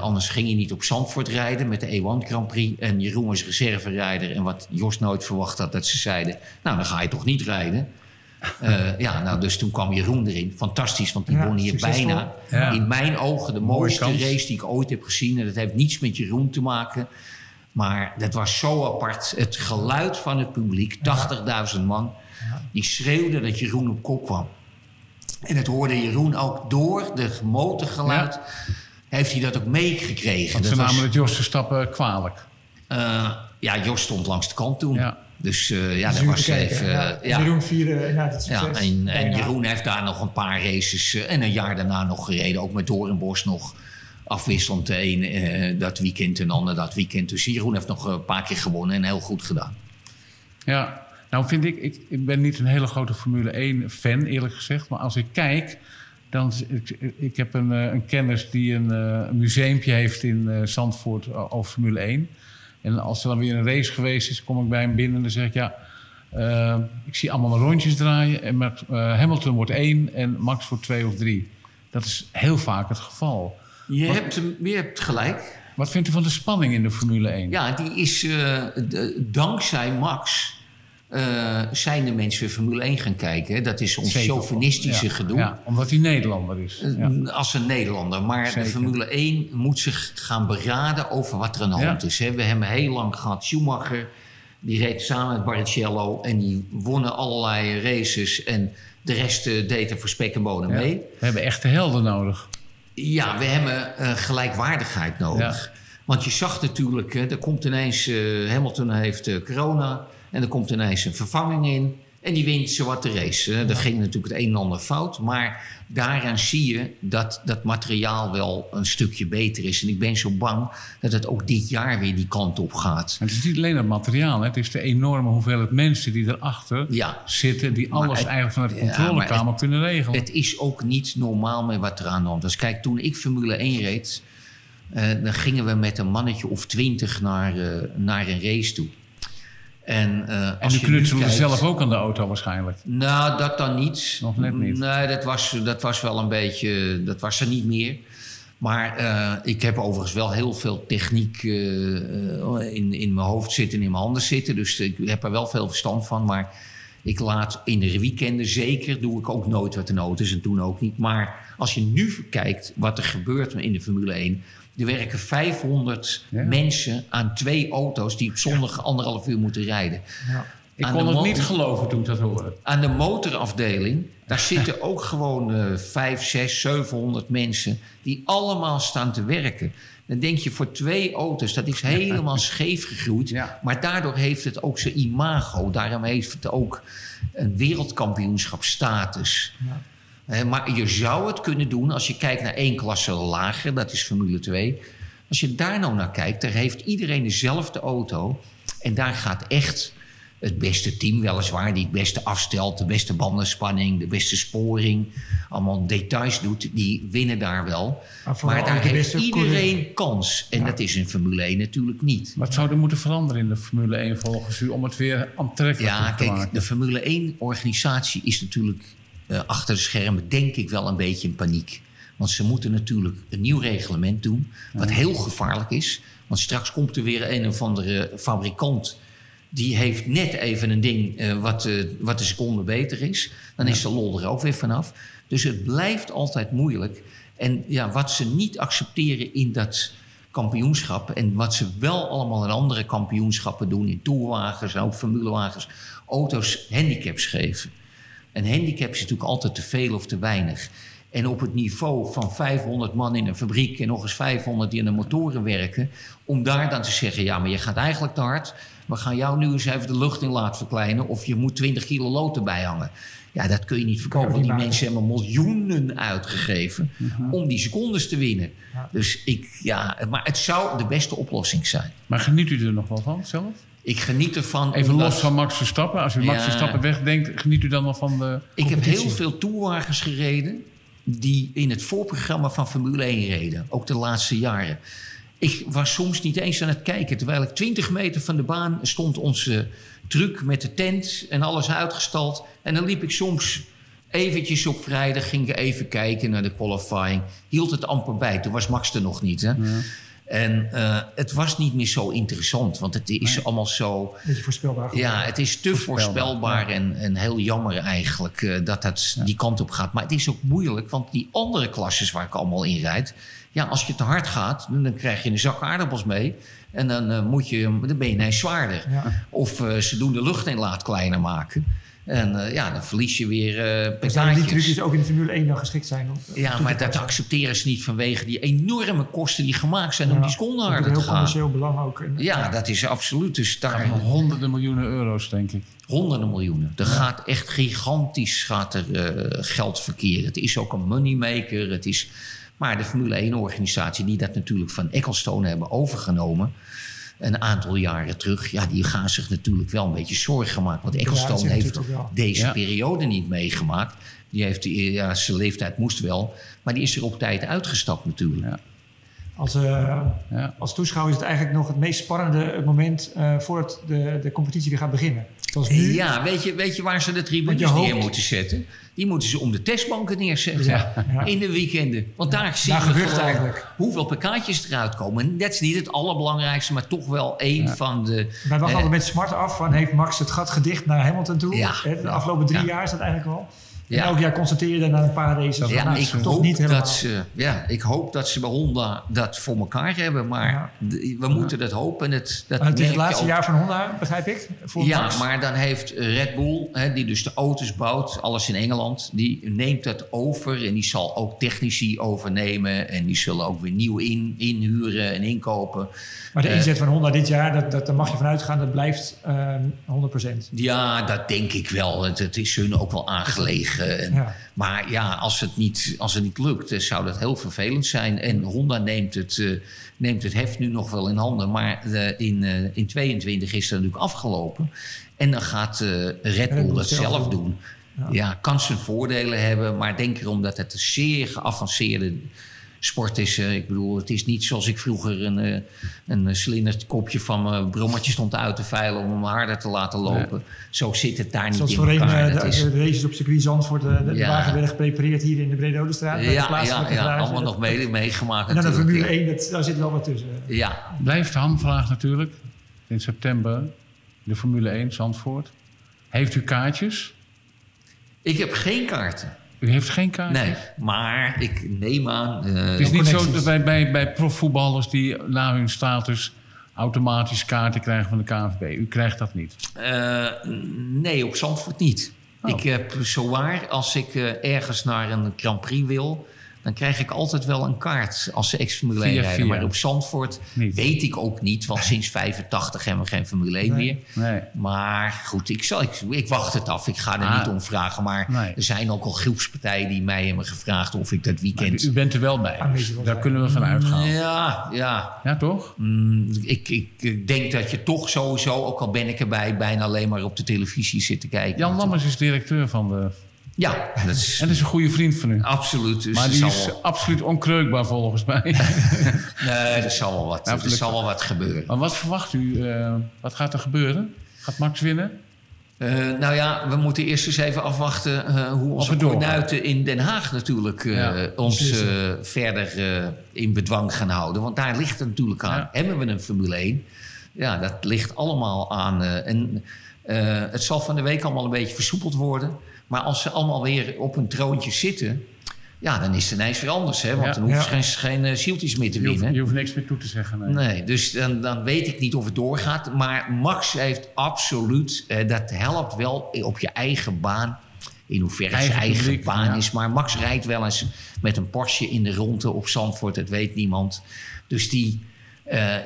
S7: Anders ging hij niet op Zandvoort rijden met de E1 Grand Prix. En Jeroen was reserverijder. En wat Jos nooit verwacht had, dat ze zeiden... nou, dan ga je toch niet rijden? ja, nou, dus toen kwam Jeroen erin. Fantastisch, want die ja, won hier bijna. Ja. In mijn ogen de mooiste race die ik ooit heb gezien. En dat heeft niets met Jeroen te maken... Maar dat was zo apart. Het geluid van het publiek, 80.000 man, die schreeuwde dat Jeroen op kop kwam. En het hoorde Jeroen ook door de motorgeluid. Ja. Heeft hij dat ook meegekregen?
S4: Want ze namen was... het Jos Verstappen kwalijk.
S7: Uh, ja, Jos stond langs de kant toen. Ja. Dus uh, ja, dat was even... Uh, ja.
S6: Jeroen vierde na het succes.
S7: Ja, en, en Jeroen heeft daar nog een paar races... en een jaar daarna nog gereden. Ook met Doornbos nog afwisselend de een uh, dat weekend en de ander dat weekend. Dus Jeroen heeft nog een paar keer gewonnen en heel goed gedaan.
S4: Ja, nou vind ik, ik, ik ben niet een hele grote Formule 1 fan eerlijk gezegd. Maar als ik kijk, dan, ik, ik heb een, eh, een kennis die een, uh, een museumpje heeft in uh, Zandvoort over Formule 1. En als er dan weer een race geweest is, kom ik bij hem binnen en dan zeg ik ja... Uh, ik zie allemaal rondjes draaien en Max, Hamilton wordt één en Max wordt twee of drie. Dat is heel vaak het geval.
S7: Je, hebt, je hebt gelijk.
S4: Wat vindt u van de spanning in de Formule 1?
S7: Ja, die is uh, dankzij Max. Uh, zijn de mensen weer Formule 1 gaan kijken. Dat is ons Zeker. chauvinistische ja, gedoe. Ja,
S4: omdat hij Nederlander is.
S7: Ja. Als een Nederlander. Maar Zeker. de Formule 1 moet zich gaan beraden over wat er aan de hand is. We hebben heel lang gehad Schumacher. Die reed samen met Barrichello. En die wonnen allerlei races. En de rest deed er voor spek en bonen mee.
S4: We hebben echte helden nodig.
S7: Ja, we hebben uh, gelijkwaardigheid nodig. Want je zag natuurlijk, er komt ineens, uh, Hamilton heeft uh, corona en er komt ineens een vervanging in. En die wint zowat de race. Ja. Er ging natuurlijk het een en ander fout. Maar daaraan zie je dat dat materiaal wel een stukje beter is. En ik ben zo bang dat het ook dit jaar weer die kant op gaat.
S4: het is niet alleen het materiaal. Hè? Het is de enorme hoeveelheid mensen die erachter ja. zitten. Die alles het, eigenlijk vanuit de controlekamer ja, kunnen regelen.
S7: Het is ook niet normaal met wat er aan de hand is. Kijk, toen ik Formule 1 reed... Uh, dan gingen we met een mannetje of twintig naar, uh, naar een race toe.
S4: En, uh, als en knutselde kijkt, zelf ook aan de auto waarschijnlijk?
S7: Nou, dat dan niet.
S4: Nog net niet?
S7: Nee, dat was, dat was wel een beetje... Dat was er niet meer. Maar uh, ik heb overigens wel heel veel techniek uh, in, in mijn hoofd zitten, in mijn handen zitten. Dus ik heb er wel veel verstand van. Maar ik laat in de weekenden zeker, doe ik ook nooit wat de nood is en toen ook niet. Maar als je nu kijkt wat er gebeurt in de Formule 1 er werken 500 ja. mensen aan twee auto's die op zondag anderhalf uur moeten rijden.
S4: Ja. Ik aan kon het niet geloven toen ik dat hoorde.
S7: Aan de motorafdeling, daar zitten ook gewoon uh, 5, 6, 700 mensen die allemaal staan te werken. Dan denk je voor twee auto's, dat is helemaal scheef gegroeid. Ja. Maar daardoor heeft het ook zijn imago. Daarom heeft het ook een wereldkampioenschap status. Ja maar je zou het kunnen doen als je kijkt naar één klasse lager, dat is Formule 2. Als je daar nou naar kijkt, daar heeft iedereen dezelfde auto. En daar gaat echt het beste team, weliswaar, die het beste afstelt, de beste bandenspanning, de beste sporing, allemaal details doet, die winnen daar wel. Maar, daar heeft iedereen kans. En dat is in Formule 1 natuurlijk niet.
S4: Wat zou er moeten veranderen in de Formule 1 volgens u om het weer aantrekkelijk
S7: ja,
S4: te
S7: kijk,
S4: maken?
S7: De Formule 1-organisatie is natuurlijk uh, achter de schermen denk ik wel een beetje in paniek. Want ze moeten natuurlijk een nieuw reglement doen, wat heel gevaarlijk is. Want straks komt er weer een of andere fabrikant. Die heeft net even een ding uh, wat, uh, wat de seconde beter is. Dan ja. is de lol er ook weer vanaf. Dus het blijft altijd moeilijk. En ja, wat ze niet accepteren in dat kampioenschap... en wat ze wel allemaal in andere kampioenschappen doen... in toerwagens en ook formulewagens... auto's handicaps geven. Een handicap is natuurlijk altijd te veel of te weinig. En op het niveau van 500 man in een fabriek en nog eens 500 die aan de motoren werken, om daar dan te zeggen: ja, maar je gaat eigenlijk te hard. We gaan jou nu eens even de lucht in laten verkleinen. Of je moet 20 kilo lood erbij hangen. Ja, dat kun je niet verkopen. Want die mensen hebben miljoenen uitgegeven
S6: Mhm.
S7: om die secondes te winnen. Dus ik, ja, maar het zou de beste oplossing zijn.
S4: Maar geniet u er nog wel van zelf?
S7: Ik geniet ervan.
S4: Even los van Max Verstappen. Als u Max
S7: Ja.
S4: Verstappen wegdenkt, geniet u dan nog van de
S7: Ik heb heel veel toerwagens gereden die in het voorprogramma van Formule 1 reden. Ook de laatste jaren. Ik was soms niet eens aan het kijken. Terwijl ik 20 meter van de baan stond onze truck met de tent en alles uitgestald. En dan liep ik soms eventjes op vrijdag, ging ik even kijken naar de qualifying. Hield het amper bij. Toen was Max er nog niet. Hè? En eh, het was niet meer zo interessant. Want het is allemaal zo...
S6: Beetje voorspelbaar. geworden.
S7: Ja, het is te voorspelbaar en, en heel jammer eigenlijk eh, dat dat die kant op gaat. Maar het is ook moeilijk, want die andere klasses waar ik allemaal in rijd... Ja, als je te hard gaat, dan krijg je een zak aardappels mee. En dan, eh, moet je, dan ben je ineens zwaarder.
S6: Ja.
S7: Of eh, ze doen de luchtinlaat kleiner maken. En eh, ja, dan verlies je weer eh
S6: Dan zouden die trucjes ook in de Formule 1 dan geschikt zijn. om- om
S7: Ja, maar
S6: te
S7: dat accepteren ze niet vanwege die enorme kosten die gemaakt zijn om die seconden
S6: dat is
S7: harder
S6: een
S7: te
S6: heel
S7: gaan.
S6: commercieel belang ook.
S7: Ja, dat is absoluut. Dus daar
S4: Honderden miljoenen euro's, denk ik.
S7: honderden miljoenen. Er gaat echt gigantisch gaat er, eh, geld verkeren. Het is ook een moneymaker. Het is, maar de Formule 1-organisatie, die dat natuurlijk van Ecclestone hebben overgenomen. Een aantal jaren terug, ja, die gaan zich natuurlijk wel een beetje zorgen maken. Want Ecclestone heeft deze
S4: Ja.
S7: periode niet meegemaakt. Die heeft, die- ja, zijn leeftijd moest wel. Maar die is er op tijd uitgestapt natuurlijk.
S4: Ja.
S6: Als, eh,
S4: Ja.
S6: als toeschouwer is het eigenlijk nog het meest spannende moment eh, voordat de, de competitie weer gaat beginnen. Nu.
S7: Ja, weet je, weet je waar ze de tribunes neer moeten zetten? Die moeten ze om de testbanken neerzetten.
S6: Ja, ja.
S7: In de weekenden. Want daar zie
S6: daar
S7: je
S6: eigenlijk.
S7: hoeveel pk'tjes eruit komen. En dat is niet het allerbelangrijkste, maar toch wel één van de...
S6: Wij wachten
S7: eh,
S6: altijd met smart af van heeft Max het gat gedicht naar Hamilton toe. De afgelopen drie
S7: Ja.
S6: jaar is dat eigenlijk al.
S7: Ja.
S6: En elk jaar constateer je dan na een paar races.
S7: Ja,
S6: nou,
S7: ik hoop,
S6: niet helemaal.
S7: dat ze, ja, ik hoop dat ze bij Honda dat voor elkaar hebben. Maar
S6: Ja.
S7: we moeten dat hopen. En het, dat
S6: het is het laatste jaar van Honda, begrijp ik. Voor
S7: Ja,
S6: Max.
S7: maar dan heeft Red Bull, hè, die dus de auto's bouwt, alles in Engeland, die neemt dat over en die zal ook technici overnemen en die zullen ook weer nieuw in, inhuren en inkopen.
S6: Maar de
S7: Eh,
S6: inzet van Honda dit jaar, dat, dat, daar mag je vanuit gaan, dat blijft ehm 100%.
S7: Ja, dat denk ik wel. Het, het is hun ook wel aangelegen. En-
S6: Ja.
S7: Maar ja, als het, niet, als het niet lukt, eh, zou dat heel vervelend zijn. En Honda neemt het, eh, neemt het heft nu nog wel in handen. Maar eh, in, eh in 22 is dat natuurlijk afgelopen. En dan gaat Red Bull dat
S6: zelf doen.
S7: Ja. kan zijn voordelen hebben. Maar denk erom dat het een zeer geavanceerde sport is. eh. ik bedoel, het is niet zoals ik vroeger een, eh, een kopje van mijn brommetje stond uit te veilen... om hem harder te laten lopen. Zo zit het daar niet
S6: Zoals
S7: in
S6: voorheen
S7: elkaar.
S6: eh, de,
S7: is-
S6: de races op circuit Zandvoort, de, de
S7: Ja.
S6: wagen werden geprepareerd hier in de Brede Odestraat.
S7: Ja, ja, allemaal nog mee, meegemaakt
S6: En dan de Formule
S7: ja.
S6: 1, dat, daar zit wel wat tussen.
S7: Ja,
S4: Blijft de hamvraag natuurlijk. In september de Formule 1 Zandvoort. Heeft u kaartjes?
S7: ik heb geen kaarten.
S4: U heeft geen kaartjes?
S7: Nee, maar ik neem aan... eh,
S4: Het is niet zo dat bij, bij, bij profvoetballers die na hun status automatisch kaarten krijgen van de KNVB. U krijgt dat niet.
S7: eh, nee, op Zandvoort niet.
S4: Oh.
S7: Ik heb zowaar, als ik eh, ergens naar een Grand Prix wil... dan krijg ik altijd wel een kaart als ze ex-Formule 1
S4: Via-
S7: rijden.
S4: via.
S7: Maar op Zandvoort
S4: Niet.
S7: weet ik ook niet... want sinds 85 hebben we geen Formule 1 meer.
S4: Nee.
S7: Maar goed, ik, zal, ik, ik wacht het af. Ik ga er
S4: Ah.
S7: niet om vragen. Maar
S4: Nee.
S7: er zijn ook al groepspartijen die mij hebben gevraagd... of ik dat
S4: Maar
S7: weekend...
S4: u bent er wel bij. dus
S6: Aanwezig wil
S4: daar kunnen we van uitgaan.
S7: Ja, ja.
S4: Ja, toch?
S7: Mm, ik, ik, ik denk dat je toch sowieso, ook al ben ik erbij, bijna alleen maar op de televisie zit te kijken.
S4: Jan Lammers is directeur van de...
S7: Ja, dat is
S4: En dat is een goede vriend van u.
S7: absoluut. Dus
S4: Maar die is
S7: wel-
S4: absoluut onkreukbaar volgens mij.
S7: nee, er zal wel wat, er
S4: gelukkig.
S7: zal wel wat gebeuren.
S4: maar wat verwacht u? eh, wat gaat er gebeuren? Gaat Max winnen?
S7: Eh, nou ja, we moeten eerst eens even afwachten eh, hoe onze kornuiten in Den Haag natuurlijk
S4: Ja,
S7: ons verder in bedwang gaan houden. Want daar ligt het natuurlijk aan.
S4: Ja.
S7: Hebben we een Formule 1? Ja, dat ligt allemaal aan. en het zal van de week allemaal een beetje versoepeld worden. Maar als ze allemaal weer op hun troontje zitten... Ja, dan is het ineens weer anders. Hè? Want
S4: Ja.
S7: dan hoeven ze
S6: Ja.
S7: geen, geen eh, zieltjes meer te
S4: Je hoeft,
S7: winnen.
S4: je hoeft niks meer toe te zeggen. Nee.
S7: Nee, dus dan, dan weet ik niet of het doorgaat. Maar Max heeft absoluut, eh, dat helpt wel op je eigen baan. In hoeverre
S4: Eigen
S7: zijn eigen
S4: publiek,
S7: baan
S4: ja.
S7: is. Maar Max rijdt wel eens met een Porsche in de ronde op Zandvoort. Dat weet niemand. Dus die,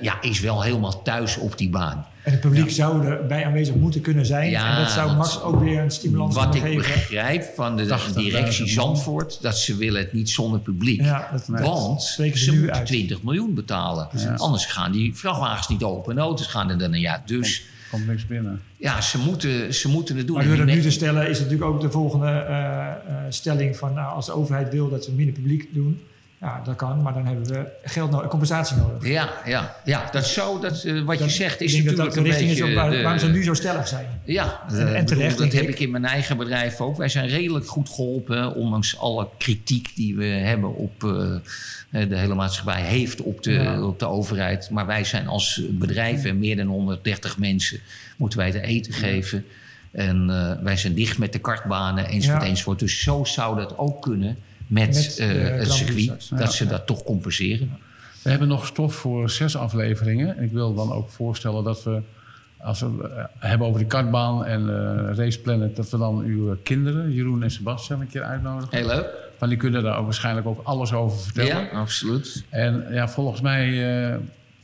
S7: ja, is wel helemaal thuis op die baan.
S6: En het publiek zou erbij aanwezig moeten kunnen zijn. Ja, en dat zou Max ook weer een stimulans
S7: geven.
S6: Wat ik
S7: begrijp van de, directie Zandvoort... dat ze willen het niet zonder publiek. Ja, dat, Want ze, ze moeten uit. 20 miljoen betalen. Anders gaan die vrachtwagens niet open. En auto's gaan er dan niet uit. Dus...
S4: Komt niks binnen.
S7: Ja, ze moeten, ze moeten het doen.
S6: Maar door dat nu te stellen is natuurlijk ook de volgende uh, uh, stelling van... Nou, als de overheid wil dat we minder publiek doen ja, dat kan, maar dan hebben we geld nodig, compensatie nodig.
S7: Ja, ja, ja dat zou, dat, uh, wat je zegt is natuurlijk dat, dat de richting is
S6: waar, waarom ze nu zo stellig zijn.
S7: Ja, en, en terecht. dat heb ik in mijn eigen bedrijf ook. Wij zijn redelijk goed geholpen, ondanks alle kritiek die we hebben op uh, de hele maatschappij heeft op de, op de overheid. Maar wij zijn als bedrijf en meer dan 130 mensen moeten wij te eten geven. En uh, wij zijn dicht met de kartbanen enzovoort ja. enzovoort. Dus zo zou dat ook kunnen met, uh, het circuit. Dat ze dat toch compenseren.
S4: We hebben nog stof voor zes afleveringen. En ik wil dan ook voorstellen dat we, als we uh, hebben over de kartbaan en uh, Race Planet, dat we dan uw kinderen, Jeroen en Sebastian, een keer uitnodigen.
S7: Heel leuk.
S4: Want die kunnen daar waarschijnlijk ook alles over vertellen.
S7: Ja, absoluut.
S4: En ja, volgens mij,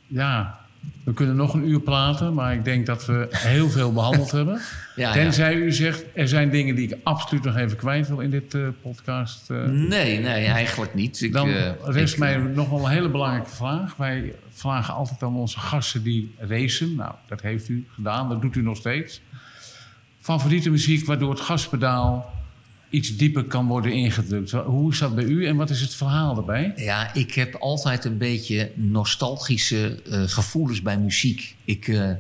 S4: ja, we kunnen nog een uur praten, maar ik denk dat we heel veel behandeld hebben. Ja, Tenzij u zegt, er zijn dingen die ik absoluut nog even kwijt wil in dit uh, podcast. Uh.
S7: Nee, nee, eigenlijk niet.
S4: Ik, Dan uh, rest mij nog wel een hele belangrijke vraag. Wij vragen altijd aan onze gasten die racen. Nou, dat heeft u gedaan, dat doet u nog steeds. Favoriete muziek waardoor het gaspedaal iets dieper kan worden ingedrukt. Hoe is dat bij u en wat is het verhaal erbij?
S7: Ja, ik heb altijd een beetje nostalgische uh, gevoelens bij muziek. Ik uh,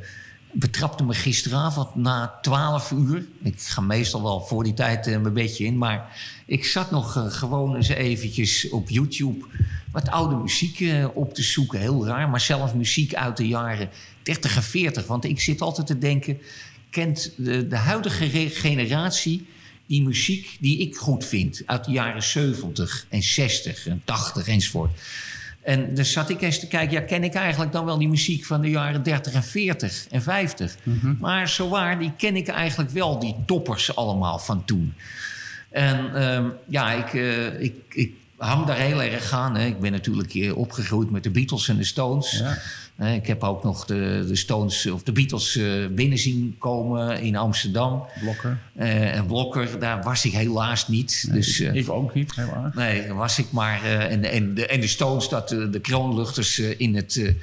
S7: betrapte me gisteravond na 12 uur. Ik ga meestal wel voor die tijd uh, mijn bedje in. Maar ik zat nog gewoon eens eventjes op YouTube wat oude muziek op te zoeken. Heel raar, maar zelfs muziek uit de jaren 30 en 40. Want ik zit altijd te denken, kent de, de huidige generatie die muziek die ik goed vind uit de jaren 70 en 60 en 80 enzovoort. En dan zat ik eens te kijken, ja, ken ik eigenlijk dan wel die muziek van de jaren 30 en 40 en 50? Mm Maar zowaar, die ken ik eigenlijk wel, die toppers allemaal van toen. En um, ja, ik, uh, ik, ik hang daar heel erg aan. Hè. Ik ben natuurlijk opgegroeid met de Beatles en de Stones. Ja. Ik heb ook nog de, de Stones of de Beatles uh, binnen zien komen in Amsterdam.
S4: Blokker.
S7: Uh, en Blokker, daar was ik helaas niet.
S4: Nee, dus, uh, ik ook niet, helaas.
S7: Nee, daar was ik maar. en, en, de, en de Stones, dat, de kroonluchters in het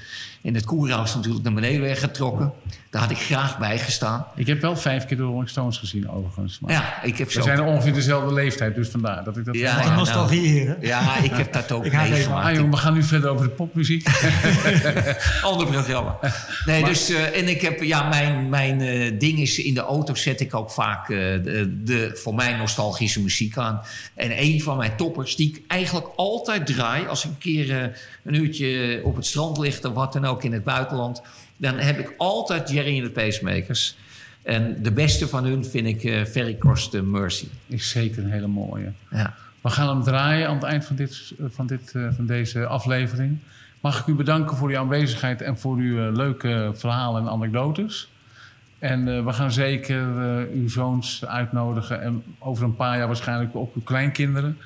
S7: in het koerhuis natuurlijk naar beneden werd getrokken. Daar had ik graag bij gestaan.
S4: Ik heb wel vijf keer de Rolling Stones gezien, overigens.
S7: Maar ja, ik heb
S4: zo. We zijn ongeveer dezelfde leeftijd, dus vandaar dat ik dat.
S6: Ja, ja nostalgie hier.
S7: Ja, ik heb dat ook ik meegemaakt.
S4: Ah, jongen, we gaan nu verder over de popmuziek.
S7: Ander programma. Nee, dus uh, en ik heb ja, mijn, mijn uh, ding is in de auto zet ik ook vaak uh, de, de, voor mij nostalgische muziek aan. En een van mijn toppers die ik eigenlijk altijd draai als ik een keer een uurtje op het strand ligt of wat dan ook in het buitenland, dan heb ik altijd Jerry en de Pacemakers. En de beste van hun vind ik uh, Very Cross the Mercy.
S4: Is zeker een hele mooie.
S7: Ja.
S4: We gaan hem draaien aan het eind van, dit, van, dit, uh, van deze aflevering. Mag ik u bedanken voor uw aanwezigheid en voor uw uh, leuke verhalen en anekdotes. En we gaan zeker uw zoons uitnodigen en over een paar jaar waarschijnlijk ook uw kleinkinderen.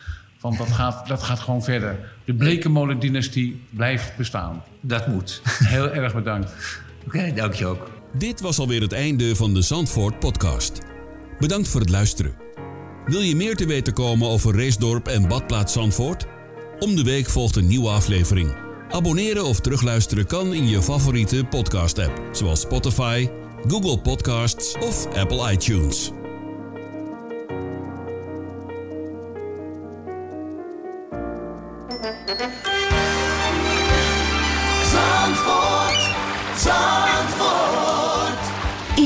S4: Want dat gaat, dat gaat gewoon verder. De Blekenmolen-dynastie blijft bestaan.
S7: Dat moet.
S4: Heel erg bedankt.
S7: Oké, okay, dank je ook.
S2: Dit was alweer het einde van de Zandvoort podcast. Bedankt voor het luisteren. Wil je meer te weten komen over Reesdorp en Badplaats Zandvoort? Om de week volgt een nieuwe aflevering. Abonneren of terugluisteren kan in je favoriete podcast-app, zoals Spotify, Google Podcasts of Apple iTunes.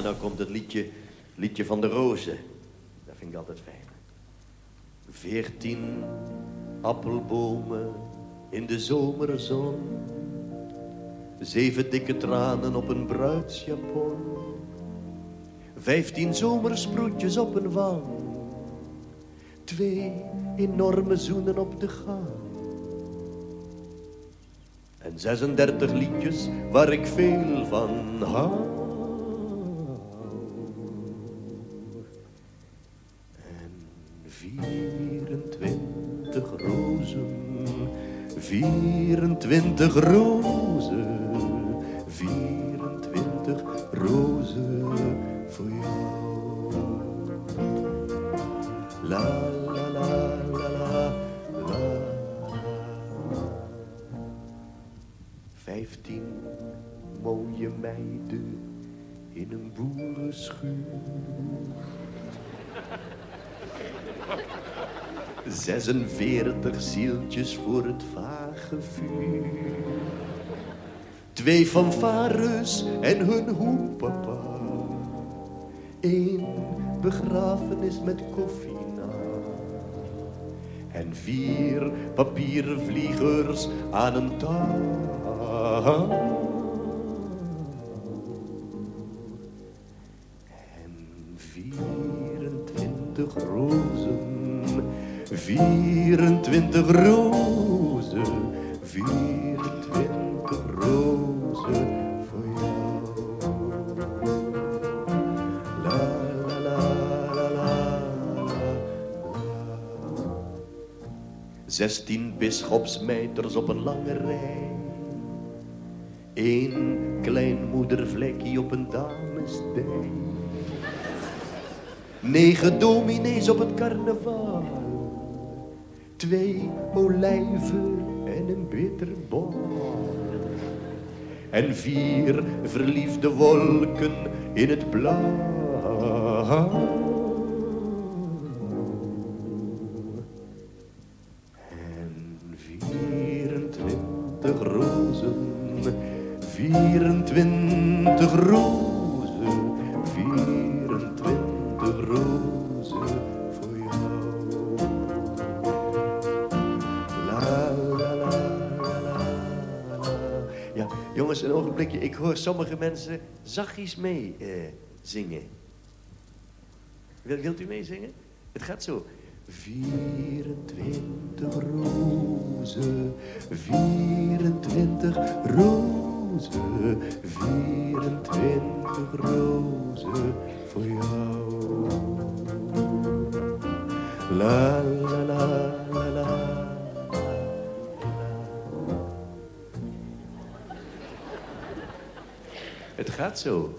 S8: En dan komt het liedje, liedje van de rozen. Dat vind ik altijd fijn. Veertien appelbomen in de zomerzon. Zeven dikke tranen op een bruidsjapon. Vijftien zomersproetjes op een wang. Twee enorme zoenen op de gang. En 36 liedjes waar ik veel van hou. 24 rozen, 24 rozen, 24 rozen voor jou. La la la la la la. Vijftien mooie meiden in een boerenschuur. 46 zieltjes voor het vage vuur. Twee fanfares en hun hoepapa. Eén begrafenis met koffie. En vier papieren vliegers aan een touw. 24 rozen, 24 rozen, 24 rozen voor jou. La la la la la la. Zestien bisschopsmeiters op een lange rij. Eén klein moedervlekje op een damesdij. Negen dominees op het carnaval. Twee olijven en een bitterbal. En vier verliefde wolken in het blauw. Hoor sommige mensen zachtjes mee eh, zingen. Wil, wilt u meezingen? Het gaat zo. 24 rozen, 24 rozen, 24 rozen voor jou. La gaat zo.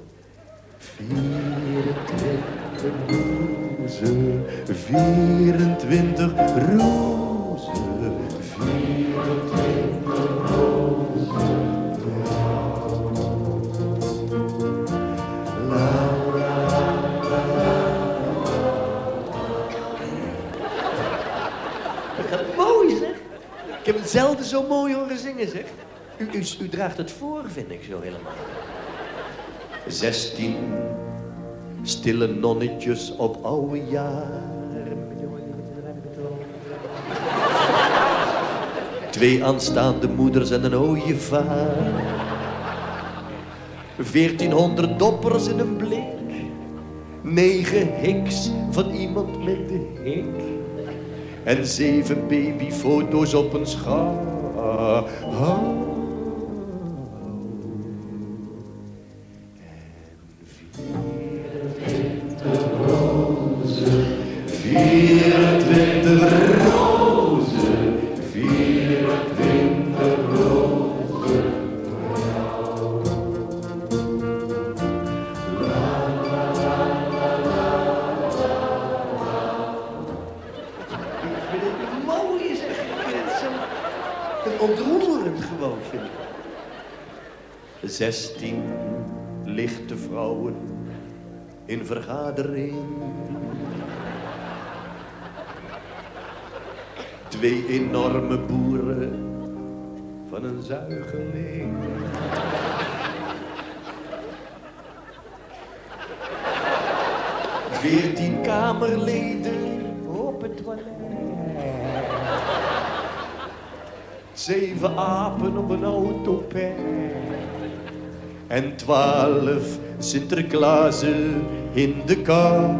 S8: 24 rozen, 24 rozen, 24 rozen. La, la, la, la. Gaat mooi, zeg. Ik heb het zelden zo mooi horen zingen, zeg. U, u, u draagt het voor, vind ik zo helemaal. Zestien stille nonnetjes op oude jaren. Twee aanstaande moeders en een ooievaar. Veertienhonderd doppers in een blik. Negen hiks van iemand met de hik. En zeven babyfoto's op een schaar. Zuigeling. Veertien kamerleden op het toilet. zeven apen op een autopet. En twaalf Sinterklaasen in de kou.